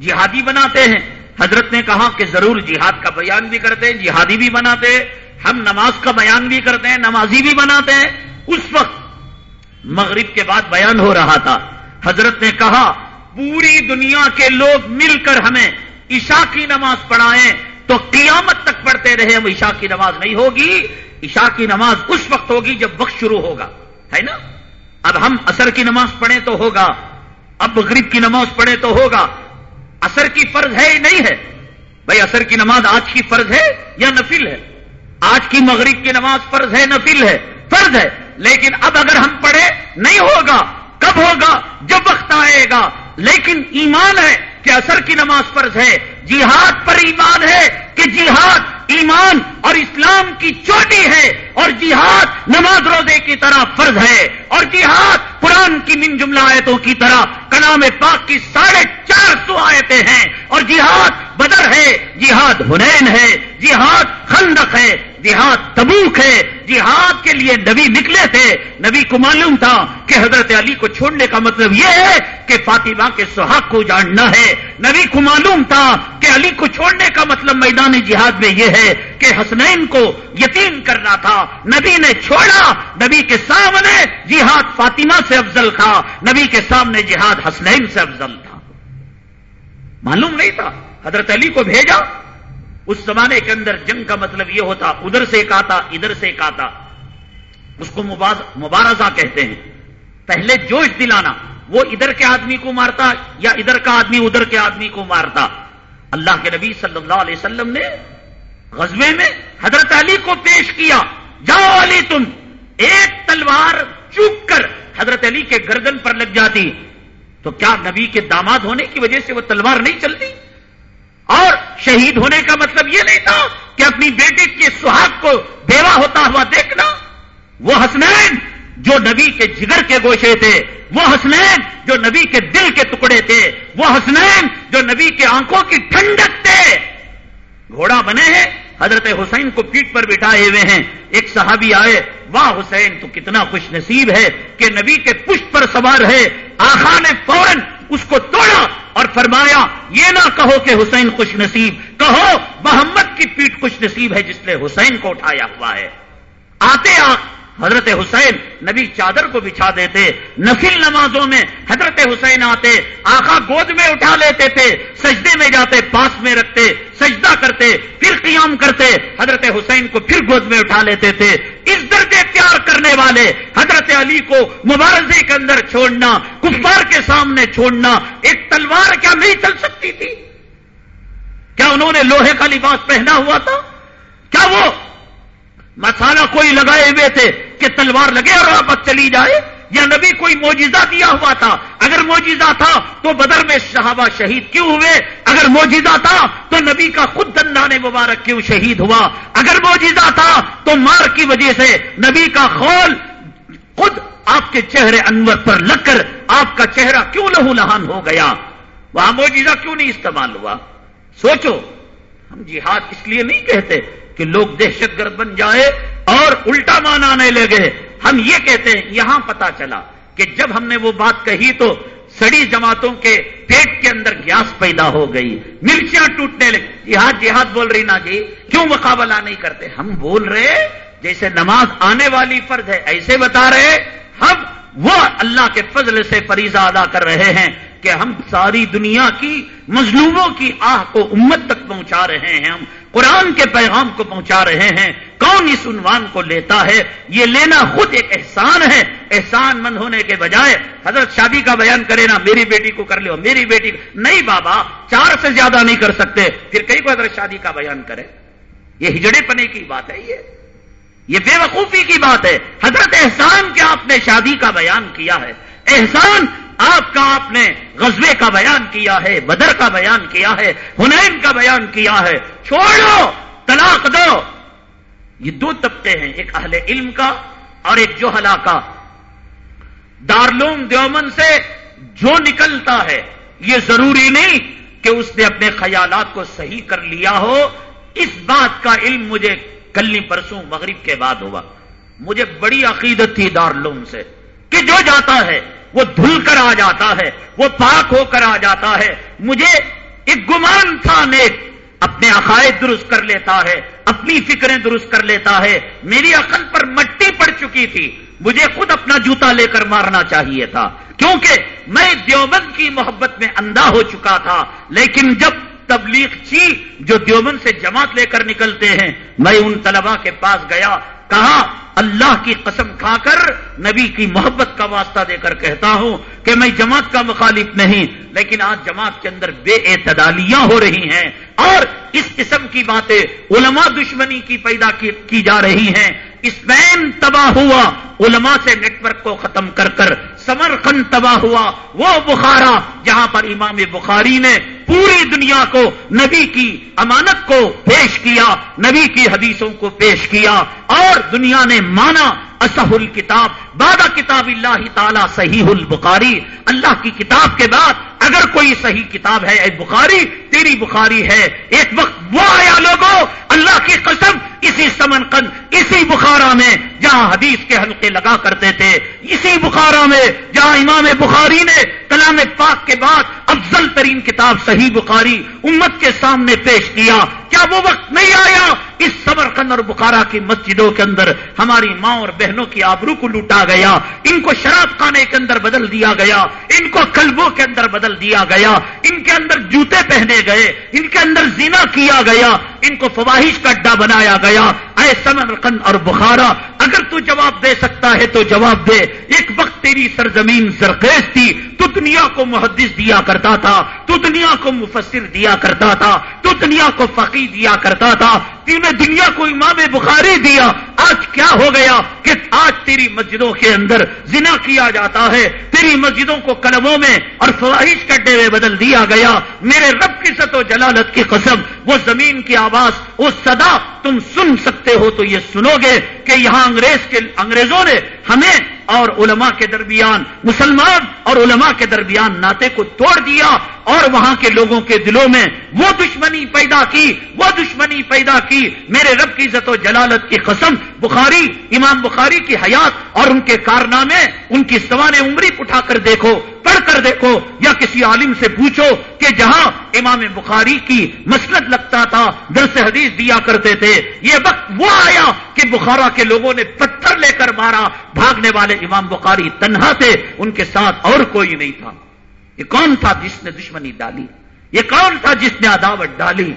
جہادی بناتے ہیں۔ حضرت نے کہا کہ ضرور جہاد کا بیان بھی کرتے ہیں، جہادی بھی بناتے ہیں۔ ہم نماز کا بیان بھی کرتے ہیں، نمازی بھی بناتے ہیں۔ اس وقت مغرب کے بعد بیان ہو رہا تھا۔ حضرت نے کہا، پوری دنیا کے لوگ مل کر ہمیں عشاء کی نماز پڑھائیں تو قیامت تک پڑھتے رہے، ہم عشاء کی نماز نہیں ہوگی۔ عشاء کی نماز اس وقت ہوگی جب وقت شروع ہوگا، ہے نا؟ اب ہم اثر کی نماز پڑھیں تو ہوگا، اب مغرب کی نماز پڑھیں تو ہوگا۔ اثر کی فرض ہے یا نہیں ہے بھائی اثر کی نماز آج کی فرض ہے یا نفل ہے آج کی مغرب کی نماز فرض ہے نفل ہے فرض ہے لیکن اب اگر ہم پڑھے نہیں ہوگا کب ہوگا جب وقت آئے گا لیکن ایمان ہے کہ اثر کی نماز فرض ہے جہاد پر ایمان ہے کہ جہاد ایمان اور اسلام کی چوٹی ہے اور جہاد نماز روزے کی طرح فرض ہے اور جہاد قرآن کی من جملہ آیتوں کی طرح کلام پاک کی ساڑھے چار سو آیتیں ہیں اور جہاد بدر ہے، جہاد ہنین ہے، جہاد خندق ہے جہاد تبوک ہے، جہاد کے لیے نبی نکلے تھے۔ نبی کو معلوم تھا کہ حضرت علی کو چھوڑنے کا مطلب یہ ہے کہ فاطمہ کے سہاگ کو جاننا ہے۔ نبی کو معلوم تھا کہ علی کو چھوڑنے کا مطلب میدان جہاد میں یہ ہے کہ حسنین کو یتیم کرنا تھا۔ نبی نے چھوڑا، نبی کے سامنے جہاد فاطمہ سے افضل تھا۔ نبی کے سامنے جہاد حسنین سے افضل تھا۔ معلوم نہیں تھا۔ حضرت علی کو بھیجا۔ اس زمانے کے اندر جنگ کا مطلب یہ ہوتا، ادھر سے ایک آتا، ادھر سے ایک آتا۔ اس کو مبارزہ کہتے ہیں۔ پہلے جوش دلانا، وہ ادھر کے آدمی کو مارتا یا ادھر کا آدمی ادھر کے آدمی کو مارتا۔ اللہ کے نبی صلی اللہ علیہ وسلم نے غزبے میں حضرت علی کو پیش کیا۔ جاؤ علی تم، ایک تلوار چوک کر حضرت علی کے گردن پر لگ جاتی۔ تو کیا نبی کے داماد ہونے کی وجہ سے وہ تلوار نہیں چلتی؟ اور شہید ہونے کا مطلب یہ نہیں تھا کہ اپنی بیٹی کے سہاگ کو بیوہ ہوتا ہوا دیکھنا۔ وہ حسنین جو نبی کے جگر کے گوشے تھے، وہ حسنین جو نبی کے دل کے ٹکڑے تھے، وہ حسنین جو نبی کے آنکھوں کی ٹھنڈک تھے۔ گھوڑا بنے ہیں، حضرت حسین کو پیٹ پر بٹھائے ہوئے ہیں۔ ایک صحابی آئے، واہ حسین، تو کتنا خوش نصیب ہے کہ نبی کے پشت پر سوار ہے۔ آخا نے فوراً اس کو توڑا۔ اور فرمایا، یہ نہ کہو کہ حسین خوش نصیب، کہو محمد کی پیٹ خوش نصیب ہے جس نے حسین کو اٹھایا ہوا ہے۔ آتے آ حضرت حسین نبی چادر کو بچھا دیتے، نفل نمازوں میں حضرت حسین آتے آخا گود میں اٹھا لیتے تھے، سجدے میں جاتے، پاس میں رکھتے، سجدہ کرتے، پھر قیام کرتے، حضرت حسین کو پھر گود میں اٹھا لیتے تھے۔ اس درجے پیار کرنے والے حضرت علی کو مبارزے کے اندر چھوڑنا، کفار کے سامنے چھوڑنا، ایک تلوار کیا نہیں چل سکتی تھی؟ کیا انہوں نے لوہے کا لباس پہنا ہوا تھا؟ کیا وہ مسالہ کوئی لگائے ہوئے تھے؟ کہ تلوار لگے اور واپس چلی جائے یا نبی کوئی موجزہ دیا ہوا تھا؟ اگر موجزہ تھا تو بدر میں صحابہ شہید کیوں ہوئے؟ اگر موجزہ تھا تو نبی کا خود دندان مبارک کیوں شہید ہوا؟ اگر موجزہ تھا تو مار کی وجہ سے نبی کا خول خود آپ کے چہرے انور پر لگ کر آپ کا چہرہ کیوں لہو لہان ہو گیا؟ وہاں موجزہ کیوں نہیں استعمال ہوا؟ سوچو ہم جہاد اس لیے نہیں کہتے کہ لوگ دہشت گرد بن جائے اور الٹا مان آنے لگے۔ ہم یہ کہتے ہیں، یہاں پتا چلا کہ جب ہم نے وہ بات کہی تو سڑی جماعتوں کے پیٹ کے اندر گیس پیدا ہو گئی۔ مرچیاں ٹوٹنے لگی۔ جہاد جہاد بول رہی نا جی کیوں مقابلہ نہیں کرتے؟ ہم بول رہے جیسے نماز آنے والی فرض ہے، ایسے بتا رہے، ہم وہ اللہ کے فضل سے فریضہ ادا کر رہے ہیں کہ ہم ساری دنیا کی مظلوموں کی آہ کو امت تک پہنچا رہے ہیں، ہم قرآن کے پیغام کو پہنچا رہے ہیں، کون اس عنوان کو لیتا ہے؟ یہ لینا خود ایک احسان ہے، احسان مند ہونے کے بجائے حضرت شادی کا بیان کرے نا، میری بیٹی کو کر لو میری بیٹی نہیں بابا، چار سے زیادہ نہیں کر سکتے۔ پھر کئی کو حضرت شادی کا بیان کرے؟ یہ ہجڑے پنے کی بات ہے یہ۔ یہ بے وقوفی کی بات ہے۔ حضرت احسان کے آپ نے شادی کا بیان کیا ہے؟ احسان آپ کا آپ نے غزبے کا بیان کیا ہے، بدر کا بیان کیا ہے ہنین کا بیان کیا ہے۔ چھوڑو، طلاق دو۔ یہ دو طبقے ہیں، ایک اہل علم کا اور ایک جوہلا کا۔ دارلوم دیومن سے جو نکلتا ہے، یہ ضروری نہیں کہ اس نے اپنے خیالات کو صحیح کر لیا ہو۔ اس بات کا علم مجھے کل پرسوں مغرب کے بعد ہوا۔ مجھے بڑی عقیدت تھی دارالعلوم سے کہ جو جاتا ہے وہ دھل کر آ جاتا ہے، وہ پاک ہو کر آ جاتا ہے۔ مجھے ایک گمان تھا نیک، اپنے عقائد درست کر لیتا ہے، اپنی فکریں درست کر لیتا ہے۔ میری عقل پر مٹی پڑ چکی تھی۔ مجھے خود اپنا جوتا لے کر مارنا چاہیے تھا۔ کیونکہ میں دیوبند کی محبت میں اندھا ہو چکا تھا، لیکن جب تبلیغ چی جو دیوبند سے جماعت لے کر نکلتے ہیں؟ میں ان طلبا کے پاس گیا، کہا، اللہ کی قسم کھا کر نبی کی محبت کا واسطہ دے کر کہتا ہوں کہ میں جماعت کا مخالف نہیں، لیکن آج جماعت کے اندر بے اعتدالیاں ہو رہی ہیں اور اس قسم کی باتیں علماء دشمنی کی پیدا کی جا رہی ہیں۔ اسپین تباہ ہوا، علماء سے نیٹ ورک کو ختم کر کر سمر خن تباہ ہوا، وہ بخارا جہاں پر امام بخاری نے پوری دنیا کو نبی کی امانت کو پیش کیا، نبی کی حدیثوں کو پیش کیا اور دنیا نے مانا اصح الکتاب بادہ کتاب اللہ تعالی صحیح البخاری۔ اللہ کی کتاب کے بعد اگر کوئی صحیح کتاب ہے، اے بخاری، تیری بخاری ہے، ایک وقت وہ آیا لوگوں اللہ کی قسم اسی سمن قند اسی بخارا میں جہاں حدیث کے حلقے لگا کرتے تھے، اسی بخارا میں جہاں امام بخاری نے کلام پاک کے بعد افضل ترین کتاب صحیح بخاری امت کے سامنے پیش کیا کیا وہ وقت نہیں آیا اس سمرقند اور بخارا کی مسجدوں کے اندر ہماری ماں اور بہنوں کی آبرو کو لوٹا گیا، ان کو شراب خانے کے اندر بدل دیا گیا، ان کو کلبوں کے اندر بدل دیا گیا، ان کے اندر جوتے پہنے گئے، ان کے اندر زنا کیا گیا، ان کو فواہش کا اڈا بنایا گیا۔ اے سمرقند اور بخارا، اگر تو جواب دے سکتا ہے تو جواب دے۔ ایک وقت تیری سرزمین زرخیز تھی، تو دنیا کو محدث دیا کرتا تھا، تو دنیا کو مفسر دیا کرتا تھا، تو دنیا کو فقی دیا کرتا تھا۔ نے دنیا کو امام بخاری دیا۔ آج کیا ہو گیا کہ آج تیری مسجدوں کے اندر زنا کیا جاتا ہے، تیری مسجدوں کو کلموں میں اور فواہش کٹے ہوئے بدل دیا گیا۔ میرے رب کی ست و جلالت کی قسم، وہ زمین کی آواز، وہ صدا تم سن سکتے ہو تو یہ سنو گے کہ یہاں انگریز کے انگریزوں نے ہمیں اور علماء کے درمیان، مسلمان اور علماء کے درمیان ناطے کو توڑ دیا اور وہاں کے لوگوں کے دلوں میں وہ دشمنی پیدا کی، وہ دشمنی پیدا کی۔ میرے رب کی عزت و جلالت کی قسم، بخاری، امام بخاری کی حیات اور ان کے کارنامے، ان کی سوان عمری اٹھا کر دیکھو۔ پڑھ کر دیکھو یا کسی عالم سے پوچھو کہ جہاں امام بخاری کی مسلط لگتا تھا، درس حدیث دیا کرتے تھے، یہ وقت وہ آیا کہ بخارا کے لوگوں نے پتھر لے کر مارا، بھاگنے والے امام بخاری تنہا تھے، ان کے ساتھ اور کوئی نہیں تھا۔ یہ کون تھا جس نے دشمنی ڈالی؟ یہ کون تھا جس نے عداوت ڈالی؟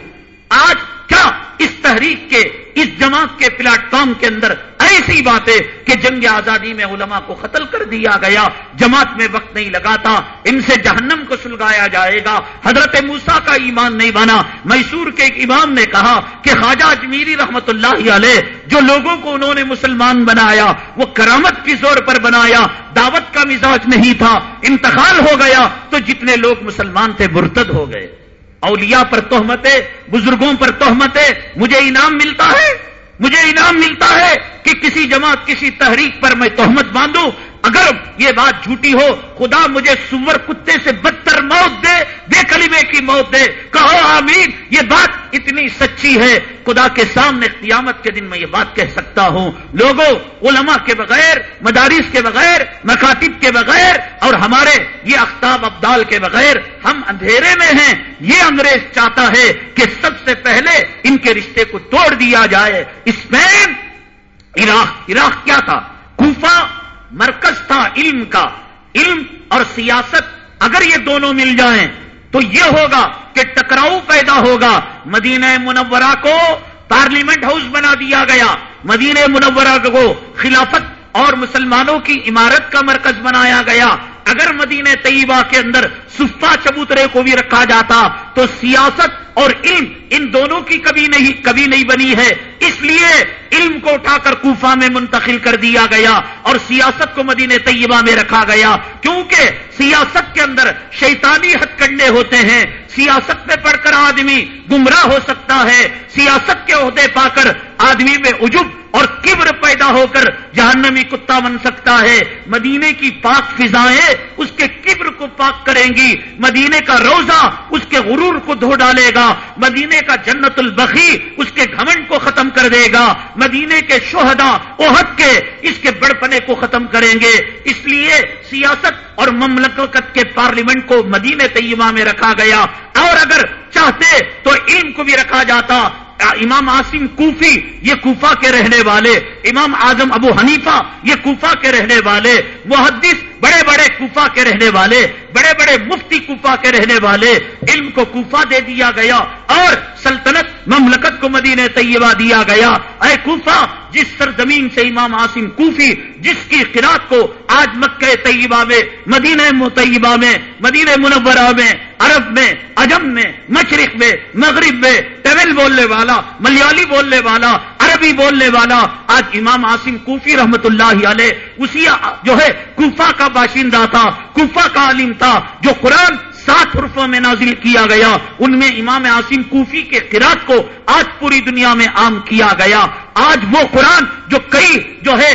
آج کیا اس تحریک کے، اس جماعت کے پلیٹ فارم کے اندر ایسی بات ہے کہ جنگ آزادی میں علماء کو قتل کر دیا گیا، جماعت میں وقت نہیں لگاتا ان سے جہنم کو سلگایا جائے گا۔ حضرت موسا کا ایمان نہیں بنا۔ میسور کے ایک امام نے کہا کہ خواجہ اجمیری رحمت اللہ علیہ جو لوگوں کو انہوں نے مسلمان بنایا، وہ کرامت کی زور پر بنایا۔ دعوت کا مزاج نہیں تھا، انتقال ہو گیا۔ تو جتنے لوگ مسلمان تھے، مرتد ہو گئے۔ اولیاء پر تہمتیں، بزرگوں پر تہمتیں، مجھے انعام ملتا ہے؟ مجھے انعام ملتا ہے کہ کسی جماعت کسی تحریک پر میں تہمت باندھوں اگر یہ بات جھوٹی ہو، خدا مجھے سور کتے سے بدتر موت دے، بے کلمے کی موت دے۔ کہو آمین، یہ بات اتنی سچی ہے۔ خدا کے سامنے قیامت کے دن میں یہ بات کہہ سکتا ہوں۔ لوگوں علماء کے بغیر، مدارس کے بغیر، مکاتب کے بغیر اور ہمارے یہ اختاب ابدال کے بغیر ہم اندھیرے میں ہیں۔ یہ انگریز چاہتا ہے کہ سب سے پہلے ان کے رشتے کو توڑ دیا جائے۔ اسپین عراق عراق کیا تھا؟ کوفہ مرکز تھا علم کا۔ علم اور سیاست اگر یہ دونوں مل جائیں تو یہ ہوگا کہ ٹکراؤ پیدا ہوگا۔ مدینہ منورہ کو پارلیمنٹ ہاؤس بنا دیا گیا۔ مدینہ منورہ کو خلافت اور مسلمانوں کی عمارت کا مرکز بنایا گیا۔ اگر مدینہ طیبہ کے اندر صفا چبوترے کو بھی رکھا جاتا تو سیاست اور علم ان دونوں کی کبھی نہیں کبھی نہیں بنی ہے۔ اس لیے علم کو اٹھا کر کوفہ میں منتقل کر دیا گیا اور سیاست کو مدینہ طیبہ میں رکھا گیا۔ کیونکہ سیاست کے اندر شیطانی ہتھ کنڈے ہوتے ہیں، سیاست میں پڑھ کر آدمی گمراہ ہو سکتا ہے، سیاست کے عہدے پا کر آدمی میں عجب اور کبر پیدا ہو کر جہنمی کتا بن سکتا ہے۔ مدینے کی پاک فضائیں اس کے کبر کو پاک کریں گی مدینے کا روزہ اس کے غرور کو دھو ڈالے گا۔ مدینے کا جنت البخی اس کے گھمنڈ کو ختم کر دے گا۔ مدینے کے شہدا اوہد کے اس کے بڑپنے کو ختم کریں گے۔ اس لیے سیاست اور مملکت کے پارلیمنٹ کو مدینے طیبہ میں رکھا گیا۔ اور اگر چاہتے تو ان کو بھی رکھا جاتا۔ امام عاصم کوفی، یہ کوفہ کے رہنے والے، امام اعظم ابو حنیفہ، یہ کوفہ کے رہنے والے، محدث، بڑے بڑے کوفہ کے رہنے والے، بڑے بڑے مفتی کوفہ کے رہنے والے، علم کو کوفہ دے دیا گیا اور سلطنت مملکت کو مدینہ طیبہ دیا گیا۔ اے کوفہ، جس سرزمین سے امام عاصم کوفی، جس کی قرآت کو آج مکہ طیبہ میں، مدینہ مطیبہ میں، مدینہ منورہ میں، عرب میں، عجم میں، مشرق میں، مغرب میں تمل بولنے والا، ملیالی بولنے والا، عربی بولنے والا، آج امام عاصم کوفی رحمت اللہ علیہ اسی جو ہے کوفہ کا باشندہ تھا، کوفہ کا عالم تھا، جو قرآن سات حرفوں میں نازل کیا گیا، ان میں امام عاصم کوفی کے قرآن کو آج پوری دنیا میں عام کیا گیا۔ آج وہ قرآن جو کئی جو ہے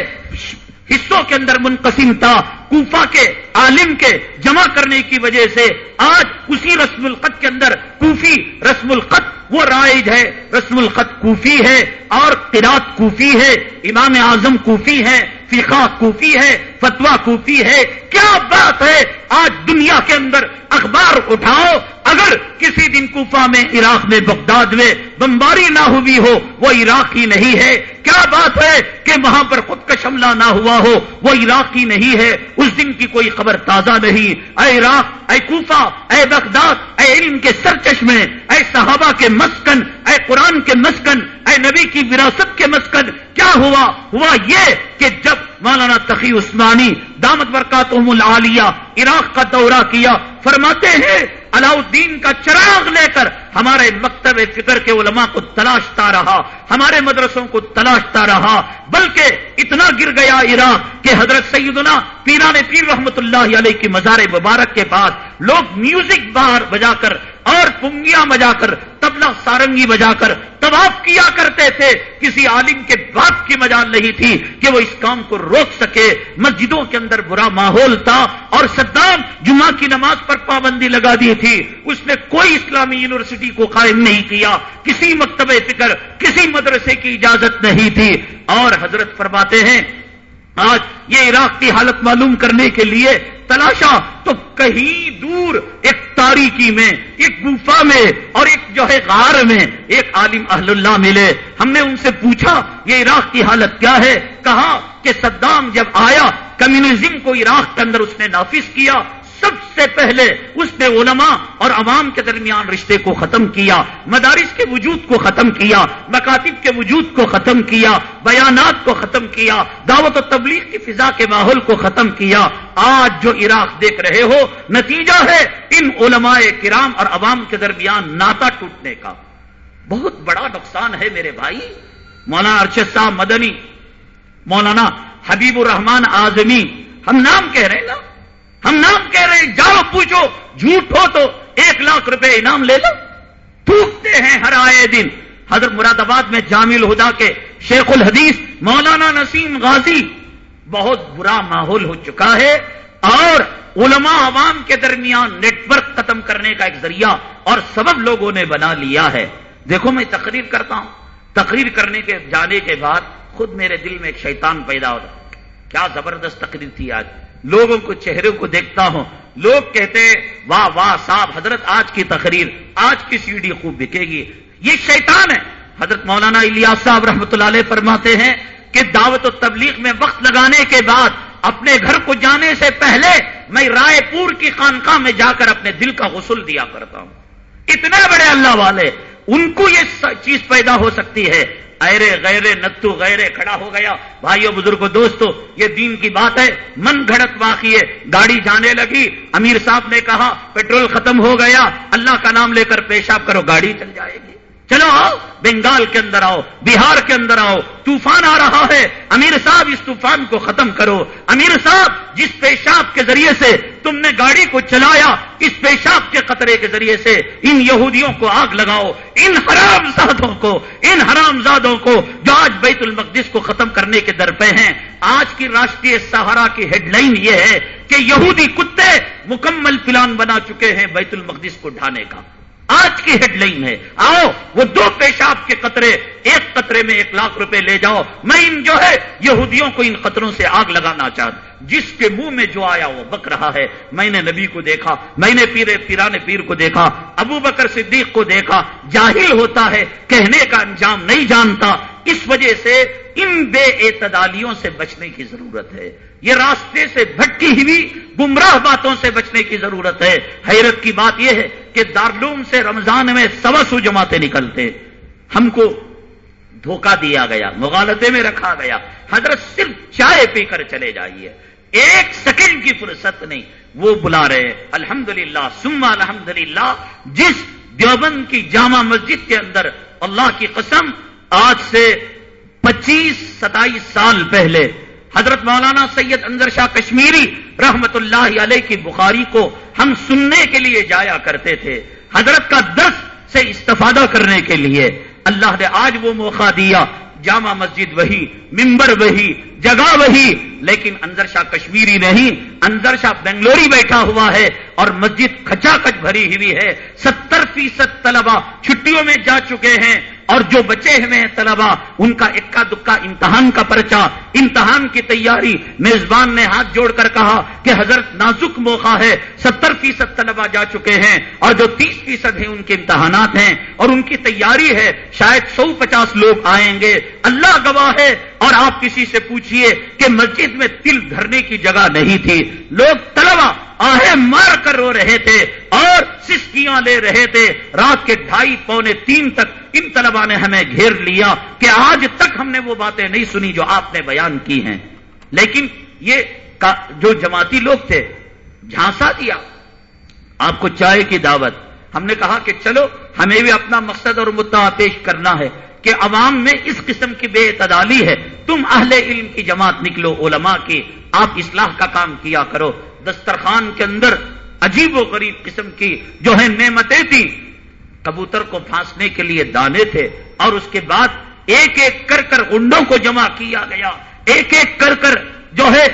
حصوں کے اندر منقسم تھا۔ کوفہ کے عالم کے جمع کرنے کی وجہ سے آج اسی رسم الخط کے اندر کوفی رسم الخط وہ رائج ہے۔ رسم الخط کوفی ہے اور قرات کوفی ہے۔ امام اعظم کوفی ہے فقہ کوفی ہے۔ فتوا کوفی ہے۔ کیا بات ہے؟ آج دنیا کے اندر اخبار اٹھاؤ۔ اگر کسی دن کوفہ میں، عراق میں، بغداد میں بمباری نہ ہوئی ہو، وہ عراق ہی نہیں ہے۔ کیا بات ہے کہ وہاں پر خود کا شملہ نہ ہوا ہو، وہ عراق ہی نہیں ہے؟ اس دن کی کوئی خبر تازہ نہیں۔ اے عراق، اے کوفہ، اے بغداد، اے علم کے سر چشمے اے صحابہ کے مسکن، اے قرآن کے مسکن، اے نبی کی وراثت کے مسکن، کیا ہوا؟ ہوا یہ کہ جب مولانا تقی عثمانی، دامت برکاتہم العالیہ، عراق کا دورہ کیا، فرماتے ہیں علاؤدین کا چراغ لے کر ہمارے مکتب فکر کے علماء کو تلاشتا رہا، ہمارے مدرسوں کو تلاشتا رہا، بلکہ اتنا گر گیا عراق کہ حضرت سیدنا پیران پیر رحمت اللہ علیہ کی مزار مبارک کے بعد لوگ میوزک باہر بجا کر اور پنگیاں بجا کر تبلا سارنگی بجا کر طواف کیا کرتے تھے، کسی عالم کے بات کی مجال نہیں تھی کہ وہ اس کام کو روک سکے۔ مسجدوں کے اندر برا ماحول تھا اور صدام جمعہ کی نماز پر پابندی لگا دی تھی۔ اس نے کوئی اسلامی یونیورسٹی کو قائم نہیں کیا۔ کسی مکتب فکر، کسی مدرسے کی اجازت نہیں تھی۔ اور حضرت فرماتے ہیں آج یہ عراق کی حالت معلوم کرنے کے لیے تلاشا تو کہیں دور ایک تاریکی میں، ایک گفا میں اور ایک جو ہے غار میں ایک عالم اہل اللہ ملے۔ ہم نے ان سے پوچھا، یہ عراق کی حالت کیا ہے؟ کہا کہ صدام جب آیا، کمیونزم کو عراق کے اندر اس نے نافذ کیا۔ سب سے پہلے اس نے علماء اور عوام کے درمیان رشتے کو ختم کیا، مدارس کے وجود کو ختم کیا، مکاتب کے وجود کو ختم کیا، بیانات کو ختم کیا، دعوت و تبلیغ کی فضا کے ماحول کو ختم کیا۔ آج جو عراق دیکھ رہے ہو، نتیجہ ہے ان علماء کرام اور عوام کے درمیان ناتا ٹوٹنے کا۔ بہت بڑا نقصان ہے میرے بھائی۔ مولانا ارشد صاحب مدنی، مولانا حبیب الرحمان آزمی ہم نام کہہ رہے ہیں نا؟ ہم نام کہہ رہے ہیں، جاؤ، پوچھو، جھوٹ ہو تو ایک لاکھ روپے انعام لے لو۔ ٹوٹتے ہیں ہر آئے دن۔ حضرت مراد آباد میں جامع الہدا کے شیخ الحدیث مولانا نسیم غازی، بہت برا ماحول ہو چکا ہے اور علماء عوام کے درمیان نیٹ ورک ختم کرنے کا ایک ذریعہ اور سبب لوگوں نے بنا لیا ہے۔ دیکھو، میں تقریر کرتا ہوں۔ تقریر کرنے کے، جانے کے بعد خود میرے دل میں ایک شیطان پیدا ہو کیا زبردست تقریر تھی آج۔ لوگوں کو چہرے کو دیکھتا ہوں۔ لوگ کہتے ہیں، واہ واہ، صاحب، حضرت آج کی تقریر، آج کی سیڑھی خوب بکے گی۔ یہ شیطان ہے۔ حضرت مولانا الیاس صاحب رحمۃ اللہ علیہ فرماتے ہیں کہ دعوت و تبلیغ میں وقت لگانے کے بعد اپنے گھر کو جانے سے پہلے میں رائے پور کی خانقاہ میں جا کر اپنے دل کا غسل دیا کرتا ہوں۔ اتنے بڑے اللہ والے، ان کو یہ چیز پیدا ہو سکتی ہے۔ ایرے غیرے نتو غیرے کھڑا ہو گیا۔ بھائیو بزرگوں دوستو، یہ دین کی بات ہے۔ من گھڑت واقعی ہے۔ گاڑی جانے لگی۔ امیر صاحب نے کہا، پیٹرول ختم ہو گیا۔ اللہ کا نام لے کر پیشاب کرو، گاڑی چل جائے گی۔ چلو آؤ، بنگال کے اندر آؤ، بہار کے اندر آؤ، طوفان آ رہا ہے، امیر صاحب اس طوفان کو ختم کرو۔ امیر صاحب، جس پیشاب کے ذریعے سے تم نے گاڑی کو چلایا، اس پیشاب کے قطرے کے ذریعے سے ان یہودیوں کو آگ لگاؤ، ان حرام زادوں کو، ان حرام زادوں کو جو آج بیت المقدس کو ختم کرنے کے در پہ ہیں۔ آج کی راشٹری سہارا کی ہیڈ لائن یہ ہے کہ یہودی کتے مکمل پلان بنا چکے ہیں بیت المقدس کو ڈھانے کا۔ آج کی ہیڈ لائن ہے۔ آؤ، وہ دو پیشاب کے قطرے، ایک قطرے میں ایک لاکھ روپے لے جاؤ۔ میں ان جو ہے، یہودیوں کو ان قطروں سے آگ لگانا چاہتا جس کے منہ میں جو آیا وہ بک رہا ہے۔ میں نے نبی کو دیکھا، میں نے پیر، پیران پیر کو دیکھا، ابو بکر صدیق کو دیکھا۔ جاہل ہوتا ہے، کہنے کا انجام نہیں جانتا۔ اس وجہ سے ان بے اعتدالیوں سے بچنے کی ضرورت ہے۔ یہ راستے سے بھٹکی ہوئی گمراہ باتوں سے بچنے کی ضرورت ہے۔ حیرت کی بات یہ ہے کہ دارلوم سے رمضان میں سوا سو جماعتیں نکلتے۔ ہم کو دھوکہ دیا گیا، مغالطے میں رکھا گیا۔ حضرت صرف چائے پی کر چلے جائیے۔ ایک سیکنڈ کی فرصت نہیں، وہ بلا رہے۔ الحمد للہ سما الحمد للہ جس دیوبند کی جامع مسجد کے اندر اللہ کی قسم، آج سے پچیس ستائیس سال پہلے حضرت مولانا سید انضر شاہ کشمیری رحمت اللہ علیہ کی بخاری کو ہم سننے کے لیے جایا کرتے تھے۔ حضرت کا درس سے استفادہ کرنے کے لیے اللہ نے آج وہ موقع دیا۔ جامع مسجد وہی، ممبر وہی، جگہ وہی، لیکن انضر شاہ کشمیری نہیں انضر شاہ بنگلوری بیٹھا ہوا ہے اور مسجد کھچا کچ بھری ہوئی ہے۔ ستر فیصد طلبا چھٹیوں میں جا چکے ہیں۔ اور جو بچے ہوئے ہیں طلبا ان کا اکا دکا امتحان کا پرچہ، امتحان کی تیاری، میزبان نے ہاتھ جوڑ کر کہا کہ حضرت نازک موقع ہے، ستر فیصد طلبا جا چکے ہیں اور جو تیس فیصد ہیں ان کے امتحانات ہیں اور ان کی تیاری ہے، شاید سو پچاس لوگ آئیں گے۔ اللہ گواہ ہے اور آپ کسی سے پوچھئے کہ مسجد میں تل دھرنے کی جگہ نہیں تھی۔ لوگ طلبا آہیں مار کر رو رہے تھے اور سسکیاں لے رہے تھے۔ رات کے ڈھائی پونے تین تک ان طلبا نے ہمیں گھیر لیا کہ آج تک ہم نے وہ باتیں نہیں سنی جو آپ نے بیان کی ہیں۔ لیکن یہ جو جماعتی لوگ تھے، جھانسا دیا۔ آپ کو چائے کی دعوت۔ ہم نے کہا کہ چلو، ہمیں بھی اپنا مقصد اور مدعا پیش کرنا ہے کہ عوام میں اس قسم کی بے اعتدالی ہے۔ تم اہل علم کی جماعت نکلو، علماء کی، آپ اصلاح کا کام کیا کرو۔ دسترخوان کے اندر عجیب و غریب قسم کی جو ہے نعمتیں تھیں، کبوتر کو پھانسنے کے لیے دانے تھے اور اس کے بعد ایک ایک کر کر گنڈوں کو جمع کیا گیا، ایک ایک کر کر جو ہے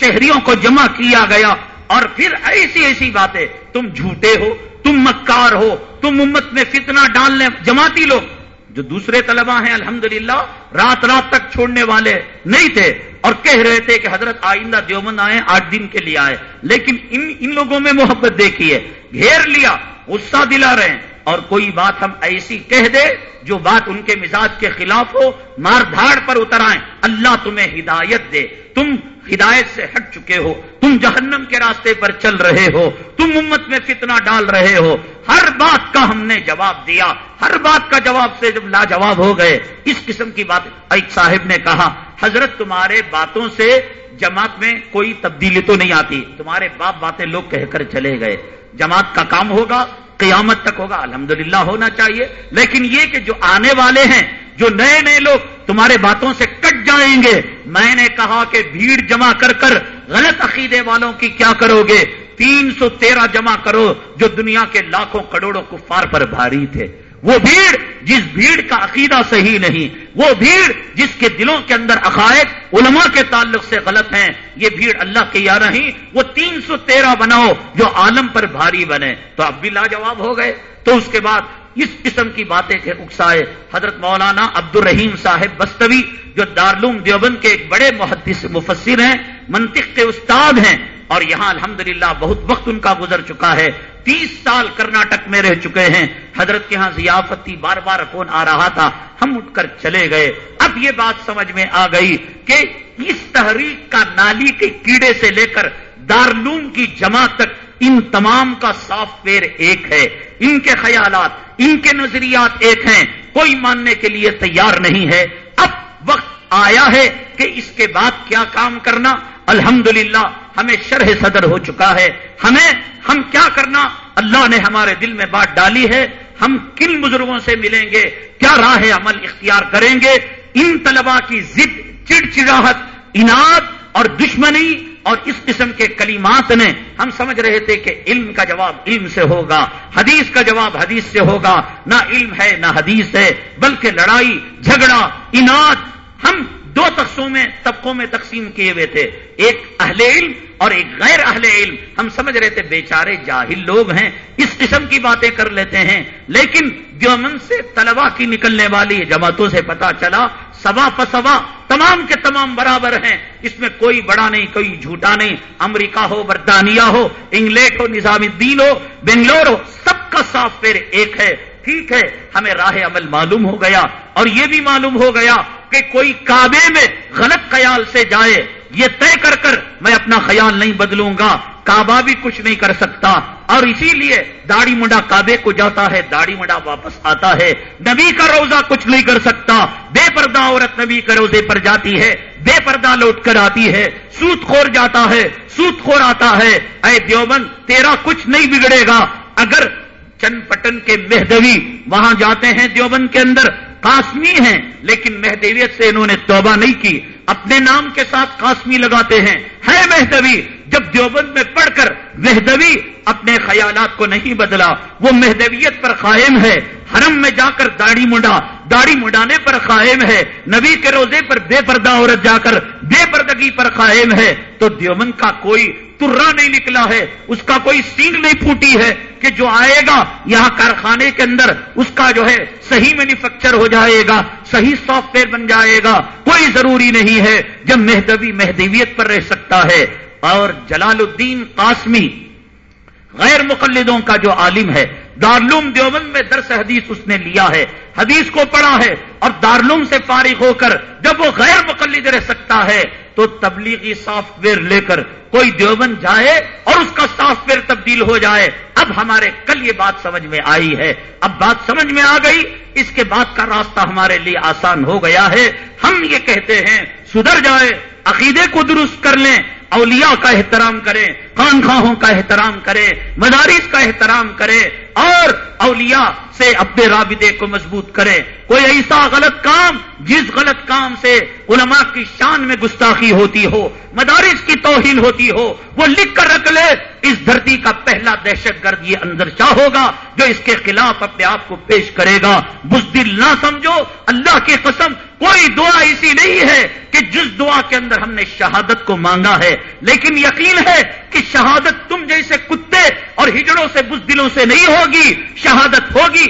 شہریوں کو جمع کیا گیا اور پھر ایسی ایسی باتیں، تم جھوٹے ہو، تم مکار ہو، تم امت میں فتنہ ڈالنے، جماعتی لوگ جو دوسرے طلبا ہیں، الحمدللہ، رات رات تک چھوڑنے والے نہیں تھے اور کہہ رہے تھے کہ حضرت آئندہ دیومند آئے آٹھ دن کے لیے آئے لیکن ان ان لوگوں میں محبت دیکھی ہے گھیر لیا، غصہ دلا رہے ہیں۔ اور کوئی بات ہم ایسی کہہ دے جو بات ان کے مزاج کے خلاف ہو، مار دھاڑ پر اتر آئیں۔ اللہ تمہیں ہدایت دے۔ تم ہدایت سے ہٹ چکے ہو۔ تم جہنم کے راستے پر چل رہے ہو۔ تم امت میں فتنہ ڈال رہے ہو۔ ہر بات کا ہم نے جواب دیا۔ ہر بات کا جواب سے جب لاجواب ہو گئے، اس قسم کی بات ایک صاحب نے کہا، حضرت تمہارے باتوں سے جماعت میں کوئی تبدیلی تو نہیں آتی۔ تمہارے باپ باتیں لوگ کہہ کر چلے گئے۔ جماعت کا کام ہوگا، قیامت تک ہوگا، الحمدللہ ہونا چاہیے۔ لیکن یہ کہ جو آنے والے ہیں جو نئے نئے لوگ تمہارے باتوں سے کٹ جائیں گے۔ میں نے کہا کہ بھیڑ جمع کر کر غلط عقیدے والوں کی کیا کرو گے؟ تین سو تیرہ جمع کرو جو دنیا کے لاکھوں کروڑوں کفار پر بھاری تھے۔ وہ بھیڑ جس بھیڑ کا عقیدہ صحیح نہیں، وہ بھیڑ جس کے دلوں کے اندر عقائد علماء کے تعلق سے غلط ہیں۔ یہ بھیڑ اللہ کے یا نہیں، وہ تین سو تیرہ بناؤ جو عالم پر بھاری بنے۔ تو اب بھی لاجواب ہو گئے۔ تو اس کے بعد اس قسم کی باتیں تھے اکسائے حضرت مولانا عبد الرحیم صاحب بستوی، جو دارلوم دیوبند کے ایک بڑے محدث، مفسر ہیں، منطق کے استاد ہیں، اور یہاں الحمدللہ بہت وقت ان کا گزر چکا ہے۔ تیس سال کرناٹک میں رہ چکے ہیں۔ حضرت کے ہاں ضیافتی بار بار فون آ رہا تھا؟ ہم اٹھ کر چلے گئے۔ اب یہ بات سمجھ میں آ گئی کہ اس تحریک کا نالی کے کیڑے سے لے کر دارلوم کی جماعت تک ان تمام کا سافٹ ویئر ایک ہے، ان کے خیالات، ان کے نظریات ایک ہیں۔ کوئی ماننے کے لیے تیار نہیں ہے۔ اب وقت آیا ہے کہ اس کے بعد کیا کام کرنا۔ الحمدللہ، ہمیں شرح صدر ہو چکا ہے۔ ہمیں، ہم کیا کرنا؟ اللہ نے ہمارے دل میں بات ڈالی ہے۔ ہم کن بزرگوں سے ملیں گے؟ کیا راہ عمل اختیار کریں گے؟ ان طلبا کی ضد، چڑچڑاہٹ، انعد اور دشمنی اور اس قسم کے کلیمات نے ہم سمجھ رہے تھے کہ علم کا جواب علم سے ہوگا، حدیث کا جواب حدیث سے ہوگا۔ نہ علم ہے، نہ حدیث ہے، بلکہ لڑائی، جھگڑا انعد ہم دو تخصوں میں، طبقوں میں تقسیم کیے ہوئے تھے۔ ایک اہل علم اور ایک غیر اہل علم۔ ہم سمجھ رہے تھے بیچارے جاہل لوگ ہیں، اس قسم کی باتیں کر لیتے ہیں۔ لیکن دیومن سے طلبا کی نکلنے والی جماعتوں سے پتا چلا، سوا پسوا تمام کے تمام برابر ہیں۔ اس میں کوئی بڑا نہیں، کوئی جھوٹا نہیں۔ امریکہ ہو، برطانیہ ہو، انگلینڈ ہو، نظام الدین ہو، بنگلور ہو، سب کا سافٹ ویئر ایک ہے۔ ٹھیک ہے، ہمیں راہ عمل معلوم ہو گیا اور یہ بھی معلوم ہو گیا کہ کوئی کعبے میں غلط خیال سے جائے، یہ طے کر کر میں اپنا خیال نہیں بدلوں گا، کعبہ بھی کچھ نہیں کر سکتا۔ اور اسی لیے داڑی منڈا کعبے کو جاتا ہے داڑی منڈا واپس آتا ہے۔ نبی کا روزہ کچھ نہیں کر سکتا۔ بے پردہ عورت نبی کے روزے پر جاتی ہے، بے پردہ لوٹ کر آتی ہے۔ سوت خور جاتا ہے سوت خور آتا ہے۔ اے دیوبند، تیرا کچھ نہیں بگڑے گا۔ اگر چند پٹن کے مہدوی وہاں جاتے ہیں دیوبند کے اندر قاسمی ہیں، لیکن مہدویت سے انہوں نے توبہ نہیں کی۔ اپنے نام کے ساتھ قاسمی لگاتے ہیں۔ ہے مہدوی، جب دیوبند میں پڑھ کر مہدوی اپنے خیالات کو نہیں بدلا، وہ مہدویت پر قائم ہے۔ حرم میں جا کر داڑھی منڈا، داڑھی مڈانے پر قائم ہے۔ نبی کے روزے پر بے پردہ عورت جا کر بے پردگی پر قائم ہے۔ تو دیومن کا کوئی ترا نہیں نکلا ہے، اس کا کوئی سینگ نہیں پھوٹی ہے کہ جو آئے گا یہاں کارخانے کے اندر، اس کا جو ہے صحیح مینوفیکچر ہو جائے گا، صحیح سافٹ ویئر بن جائے گا، کوئی ضروری نہیں ہے جب مہدوی مہدویت پر رہ سکتا ہے۔ اور جلال الدین قاسمی غیر مقلدوں کا جو عالم ہے دارلوم دیوبند میں درس حدیث اس نے لیا ہے، حدیث کو پڑھا ہے اور دارلوم سے فارغ ہو کر جب وہ غیر مقلد رہ سکتا ہے تو تبلیغی سافٹ ویئر لے کر کوئی دیوبند جائے اور اس کا سافٹ ویئر تبدیل ہو جائے۔ اب ہمارے کل یہ بات سمجھ میں آئی ہے۔ اب بات سمجھ میں آ گئی۔ اس کے بعد کا راستہ ہمارے لیے آسان ہو گیا ہے۔ ہم یہ کہتے ہیں، سدھر جائے، عقیدے کو درست کر لیں، اولیاء کا احترام کریں، خانخواہوں کا احترام کریں، مدارس کا احترام کریں اور اولیاء سے اپنے رابطے کو مضبوط کریں۔ کوئی ایسا غلط کام جس غلط کام سے علماء کی شان میں گستاخی ہوتی ہو، مدارس کی توہین ہوتی ہو، وہ لکھ کر رکھ لے، اس دھرتی کا پہلا دہشت گرد یہ اندر شاہ ہوگا جو اس کے خلاف اپنے آپ کو پیش کرے گا۔ بزدل نہ سمجھو، اللہ کی قسم، کوئی دعا ایسی نہیں ہے کہ جس دعا کے اندر ہم نے شہادت کو مانگا ہے۔ لیکن یقین ہے کہ شہادت تم جیسے کتے اور ہجڑوں سے، بزدلوں سے نہیں ہوگی، شہادت ہوگی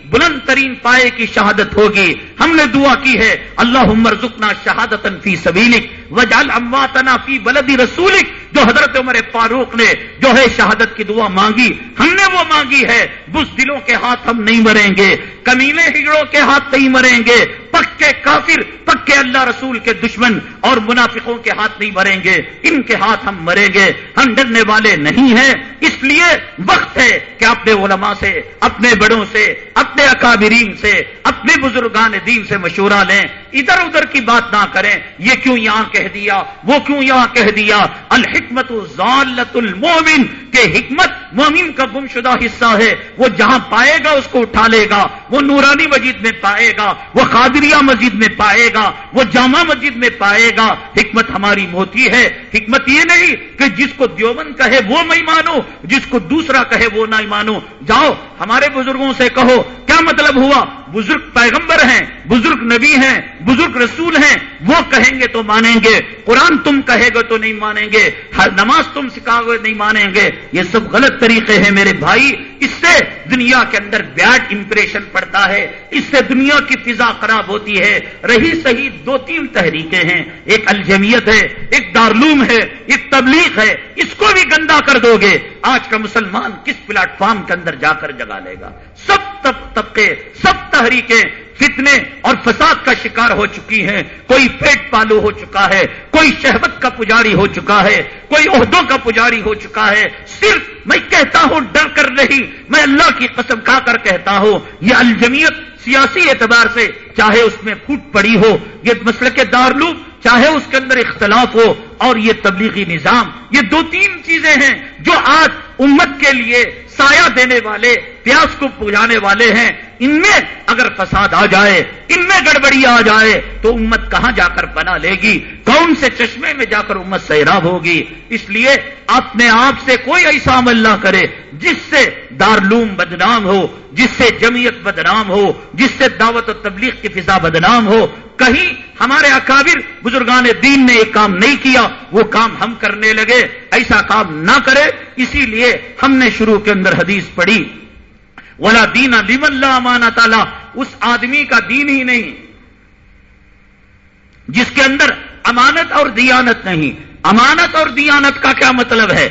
بلند ترین پائے کی شہادت ہوگی۔ ہم نے دعا کی ہے اللہ عمر زکنا شہادت فی سبیلک وجال امواتنا فی بلدی رسولک۔ جو حضرت عمر فاروق نے جو ہے شہادت کی دعا مانگی، ہم نے وہ مانگی ہے۔ بس دلوں کے ہاتھ ہم نہیں مریں گے، کمیلے ہجڑوں کے ہاتھ نہیں مریں گے۔ پکے کافر، پکے اللہ رسول کے دشمن اور منافقوں کے ہاتھ نہیں مریں گے۔ ان کے ہاتھ ہم مریں گے، ہم ڈرنے والے نہیں ہیں۔ اس لیے وقت ہے کہ اپنے علماء سے، اپنے بڑوں سے، اپنے اکابرین سے، اپنے بزرگان دین سے مشورہ لیں، ادھر ادھر کی بات نہ کریں، یہ کیوں یہاں کہہ دیا، وہ کیوں یہاں کہہ دیا؟ الحکمت ضالت المومن کہ حکمت مومن کا گم شدہ حصہ ہے۔ وہ جہاں پائے گا اس کو اٹھا لے گا۔ وہ نورانی مسجد میں پائے گا۔ وہ قادریہ مسجد میں پائے گا۔ وہ جامع مسجد میں پائے گا۔ حکمت ہماری موتی ہے۔ حکمت یہ نہیں کہ جس کو دیوبند کہے وہ میں مانو جس کو دوسرا کہے وہ نہ مانو جاؤ، ہمارے بزرگوں سے کہو، کیا مطلب ہوا؟ بزرگ پیغمبر ہیں، بزرگ نبی ہیں، بزرگ رسول ہیں، وہ کہیں گے تو مانیں گے۔ قرآن تم کہے گے تو نہیں مانیں گے۔ ہر نماز تم سکھاؤ گے نہیں مانیں گے۔ یہ سب غلط طریقے ہیں میرے بھائی، اس سے دنیا کے اندر بیڈ امپریشن پڑتا ہے، اس سے دنیا کی فضا خراب ہوتی ہے۔ رہی صحیح دو تین تحریکیں ہیں۔ ایک الجمیت ہے، ایک دارلوم ہے، ایک تبلیغ ہے۔ اس کو بھی گندا کر دو گے۔ آج کا مسلمان کس پلیٹ فارم کے اندر جا کر جگا لے گا؟ سب طبقے، سب تحریکیں فتنے اور فساد کا شکار ہو چکی ہیں۔ کوئی پیٹ پالو ہو چکا ہے، کوئی شہبت کا پجاری ہو چکا ہے، کوئی عہدوں کا پجاری ہو چکا ہے۔ صرف میں کہتا ہوں، ڈر کر نہیں، میں اللہ کی قسم کھا کر کہتا ہوں، یہ الجمیت سیاسی اعتبار سے چاہے اس میں پھوٹ پڑی ہو، یہ مسئلہ کے دارلو چاہے اس کے اندر اختلاف ہو، اور یہ تبلیغی نظام۔ یہ دو تین چیزیں ہیں جو آج امت کے لیے سایہ دینے والے، پیاس کو پجانے والے ہیں۔ ان میں اگر فساد آ جائے، ان میں گڑبڑی آ جائے، تو امت کہاں جا کر بنا لے گی؟ کون سے چشمے میں جا کر امت سیراب ہوگی؟ اس لیے اپنے آپ سے کوئی ایسا عمل نہ کرے جس سے دارلوم بدنام ہو، جس سے جمعیت بدنام ہو، جس سے دعوت و تبلیغ کی فضا بدنام ہو۔ کہیں ہمارے اکابر بزرگان دین نے ایک کام نہیں کیا، وہ کام ہم کرنے لگے، ایسا کام نہ کرے۔ اسی لیے ہم نے شروع کے اندر حدیث پڑھی ولا دین لم اللہ مانا تعالیٰ، اس آدمی کا دین ہی نہیں، جس کے اندر امانت اور دیانت نہیں۔ امانت اور دیانت کا کیا مطلب ہے؟